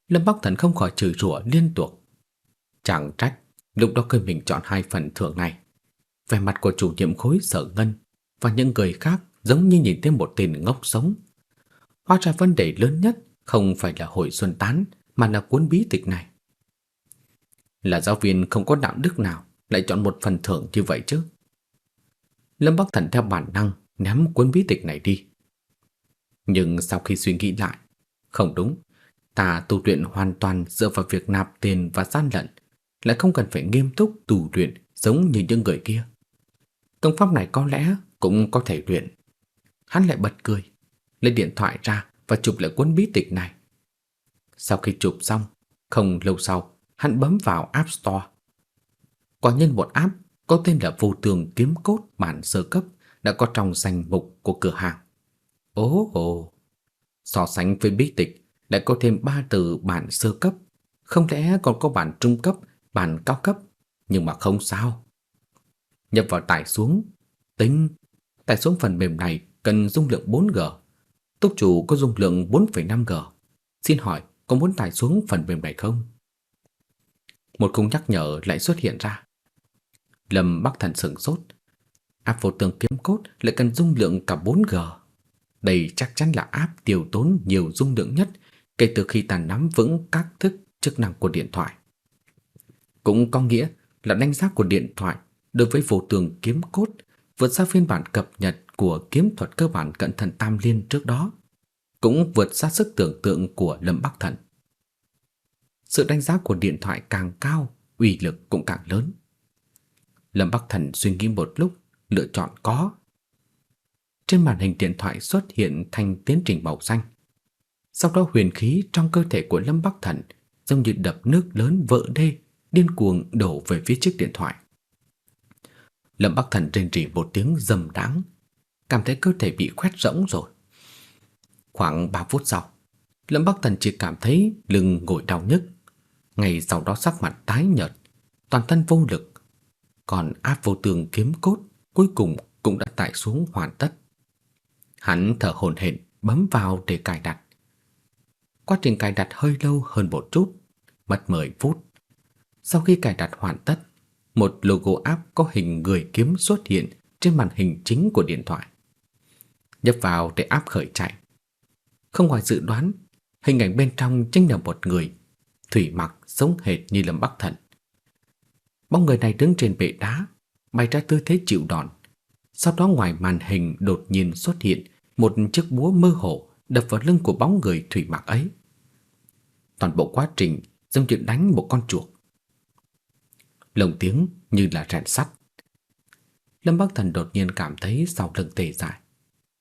Lâm Bắc Thần không khỏi chửi rủa liên tục. Chẳng trách, lúc đó cơ mình chọn hai phần thưởng này. về mặt của chủ nhiệm khối sở ngân và những người khác giống như nhìn thấy một tên ngốc sống. Hóa ra vấn đề lớn nhất không phải là hội xuân tán mà là cuốn bí tịch này. Là giáo viên không có đạo đức nào lại chọn một phần thưởng như vậy chứ? Lâm Bắc Thần theo bản năng ném cuốn bí tịch này đi. Nhưng sau khi suy nghĩ lại, không đúng, ta tu luyện hoàn toàn dựa vào việc nạp tiền và gian lận, lại không cần phải nghiêm túc tu luyện giống như những người kia. Công pháp này có lẽ cũng có thể luyện. Hắn lại bật cười, lấy điện thoại ra và chụp lại cuốn bí tịch này. Sau khi chụp xong, không lâu sau, hắn bấm vào App Store. Quả nhân một app có tên là Vô Tường Kiếm Cốt bản sơ cấp đã có trong danh mục của cửa hàng. Ồ, ồ. so sánh với bí tịch lại có thêm ba từ bản sơ cấp, không lẽ còn có bản trung cấp, bản cao cấp, nhưng mà không sao. Nhập vào tải xuống, tính, tải xuống phần mềm này cần dung lượng 4G. Túc chủ có dung lượng 4,5G. Xin hỏi có muốn tải xuống phần mềm này không? Một khung nhắc nhở lại xuất hiện ra. Lâm Bắc Thần sửng sốt. Áp vô tường kiếm cốt lại cần dung lượng cả 4G. Đây chắc chắn là áp tiêu tốn nhiều dung lượng nhất kể từ khi ta nắm vững các thức chức năng của điện thoại. Cũng có nghĩa là đánh giá của điện thoại đối với vô tường kiếm cốt vượt xa phiên bản cập nhật của kiếm thuật cơ bản cận thần tam liên trước đó, cũng vượt xa sức tưởng tượng của Lâm Bắc Thần. Sự đánh giá của điện thoại càng cao, uy lực cũng càng lớn. Lâm Bắc Thần suy nghĩ một lúc, lựa chọn có. Trên màn hình điện thoại xuất hiện thanh tiến trình màu xanh. Sau đó huyền khí trong cơ thể của Lâm Bắc Thần giống như đập nước lớn vỡ đê, điên cuồng đổ về phía chiếc điện thoại. Lâm Bắc Thần rên rỉ một tiếng rầm đáng, cảm thấy cơ thể bị khoét rỗng rồi. Khoảng 3 phút sau, Lâm Bắc Thần chỉ cảm thấy lưng ngồi đau nhức, ngày sau đó sắc mặt tái nhợt, toàn thân vô lực. Còn áp vô tường kiếm cốt cuối cùng cũng đã tải xuống hoàn tất. Hắn thở hổn hển bấm vào để cài đặt. Quá trình cài đặt hơi lâu hơn một chút, mất 10 phút. Sau khi cài đặt hoàn tất, một logo app có hình người kiếm xuất hiện trên màn hình chính của điện thoại. Nhấp vào để app khởi chạy. Không ngoài dự đoán, hình ảnh bên trong chính là một người, thủy mặc sống hệt như Lâm Bắc Thần. Bóng người này đứng trên bệ đá, bày ra tư thế chịu đòn. Sau đó ngoài màn hình đột nhiên xuất hiện một chiếc búa mơ hồ đập vào lưng của bóng người thủy mặc ấy. Toàn bộ quá trình giống như đánh một con chuột. Lồng tiếng như là rèn sắt. Lâm Bắc Thần đột nhiên cảm thấy sau lưng tê dại,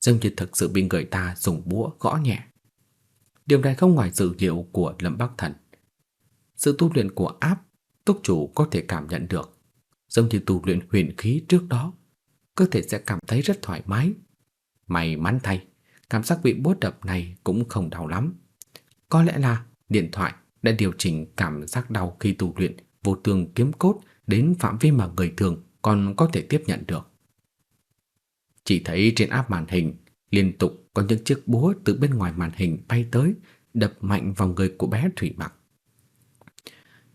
giống như thực sự bị người ta dùng búa gõ nhẹ. Điều này không ngoài dự liệu của Lâm Bắc Thần. Sự tu luyện của áp, túc chủ có thể cảm nhận được, giống như tu luyện huyền khí trước đó, cơ thể sẽ cảm thấy rất thoải mái. May mắn thay, cảm giác bị búa đập này cũng không đau lắm. Có lẽ là điện thoại đã điều chỉnh cảm giác đau khi tu luyện vô tường kiếm cốt đến phạm vi mà người thường còn có thể tiếp nhận được. Chỉ thấy trên áp màn hình liên tục có những chiếc búa từ bên ngoài màn hình bay tới, đập mạnh vào người của bé Thủy Mặc.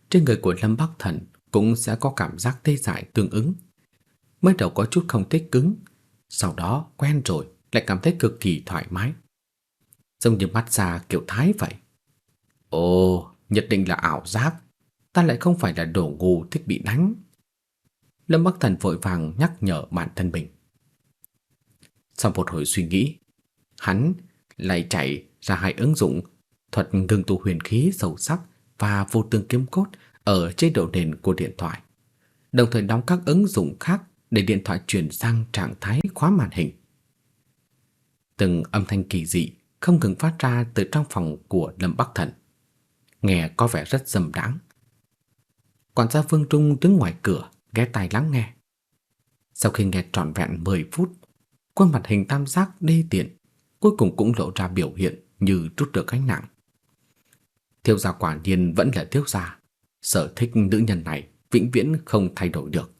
Trên người của Lâm Bắc Thần cũng sẽ có cảm giác tê dại tương ứng. Mới đầu có chút không thích cứng, sau đó quen rồi lại cảm thấy cực kỳ thoải mái. Giống như mắt ra kiểu thái vậy. Ồ, nhất định là ảo giác. Ta lại không phải là đồ ngu thích bị đánh. Lâm Bắc Thần vội vàng nhắc nhở bản thân mình. Sau một hồi suy nghĩ, hắn lại chạy ra hai ứng dụng thuật ngưng tụ huyền khí sâu sắc và vô tương kiếm cốt ở chế độ nền của điện thoại. đồng thời đóng các ứng dụng khác để điện thoại chuyển sang trạng thái khóa màn hình. Từng âm thanh kỳ dị không ngừng phát ra từ trong phòng của Lâm Bắc Thần. Nghe có vẻ rất dâm đáng. Quản gia phương Trung đứng ngoài cửa, ghé tai lắng nghe. Sau khi nghe trọn vẹn 10 phút, khuôn mặt hình tam giác đê tiện cuối cùng cũng lộ ra biểu hiện như trút được gánh nặng. Thiếu gia quả nhiên vẫn là thiếu gia, sở thích nữ nhân này vĩnh viễn không thay đổi được.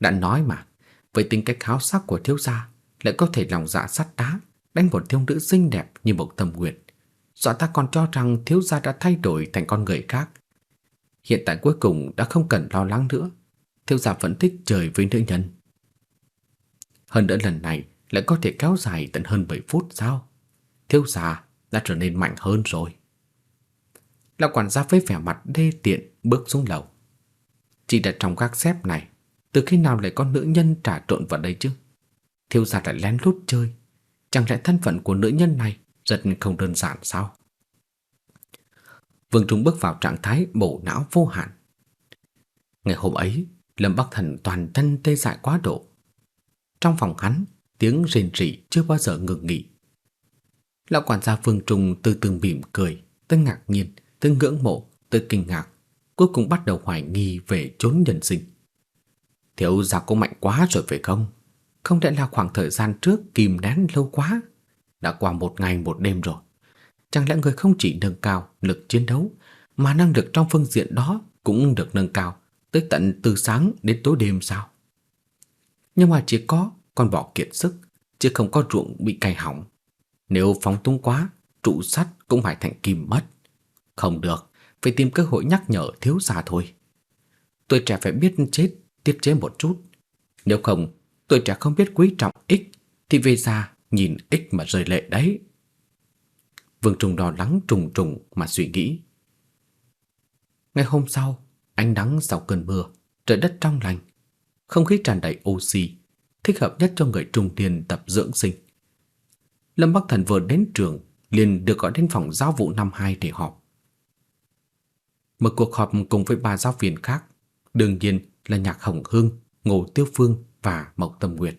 Đã nói mà, với tính cách háo sắc của thiếu gia lại có thể lòng dạ sắt đá, đánh một thiếu nữ xinh đẹp như một tâm nguyện. Dọa ta còn cho rằng thiếu gia đã thay đổi thành con người khác. Hiện tại cuối cùng đã không cần lo lắng nữa, thiếu gia vẫn thích chơi với nữ nhân. Hơn nữa lần này lại có thể kéo dài tận hơn 7 phút sao? Thiếu gia đã trở nên mạnh hơn rồi. Lão quản gia với vẻ mặt đê tiện bước xuống lầu. Chỉ đặt trong các xếp này, từ khi nào lại có nữ nhân trả trộn vào đây chứ? Thiếu gia lại lén lút chơi. Chẳng lẽ thân phận của nữ nhân này rất không đơn giản sao? Vương Trung bước vào trạng thái bổ não vô hạn. Ngày hôm ấy, Lâm Bắc Thần toàn thân tê dại quá độ. Trong phòng hắn, tiếng rên rỉ chưa bao giờ ngừng nghỉ. Lão quản gia Vương Trung từ từ mỉm cười, tới ngạc nhiên, tới ngưỡng mộ, tới kinh ngạc, cuối cùng bắt đầu hoài nghi về chốn nhân sinh. Thiếu gia cũng mạnh quá rồi phải không? Không lẽ là khoảng thời gian trước kìm nén lâu quá? Đã qua một ngày một đêm rồi. Chẳng lẽ người không chỉ nâng cao lực chiến đấu, mà năng lực trong phương diện đó cũng được nâng cao tới tận từ sáng đến tối đêm sao? Nhưng mà chỉ có con bò kiệt sức, chứ không có ruộng bị cày hỏng. Nếu phóng tung quá, trụ sắt cũng phải thành kim mất. Không được, phải tìm cơ hội nhắc nhở thiếu gia thôi. Tuổi trẻ phải biết chết, tiết chế một chút. Nếu không, tuổi trẻ không biết quý trọng ích, thì về già nhìn ích mà rơi lệ đấy. Vương trùng đỏ lắng trùng trùng mà suy nghĩ. Ngày hôm sau, ánh nắng sau cơn mưa, trời đất trong lành, không khí tràn đầy oxy, thích hợp nhất cho người trung niên tập dưỡng sinh. Lâm Bắc Thần vừa đến trường, liền được gọi đến phòng giáo vụ năm 2 để họp. Một cuộc họp cùng với ba giáo viên khác, đương nhiên là Nhạc Hồng Hương, Ngô Tiêu Phương và Mộc Tâm Nguyệt.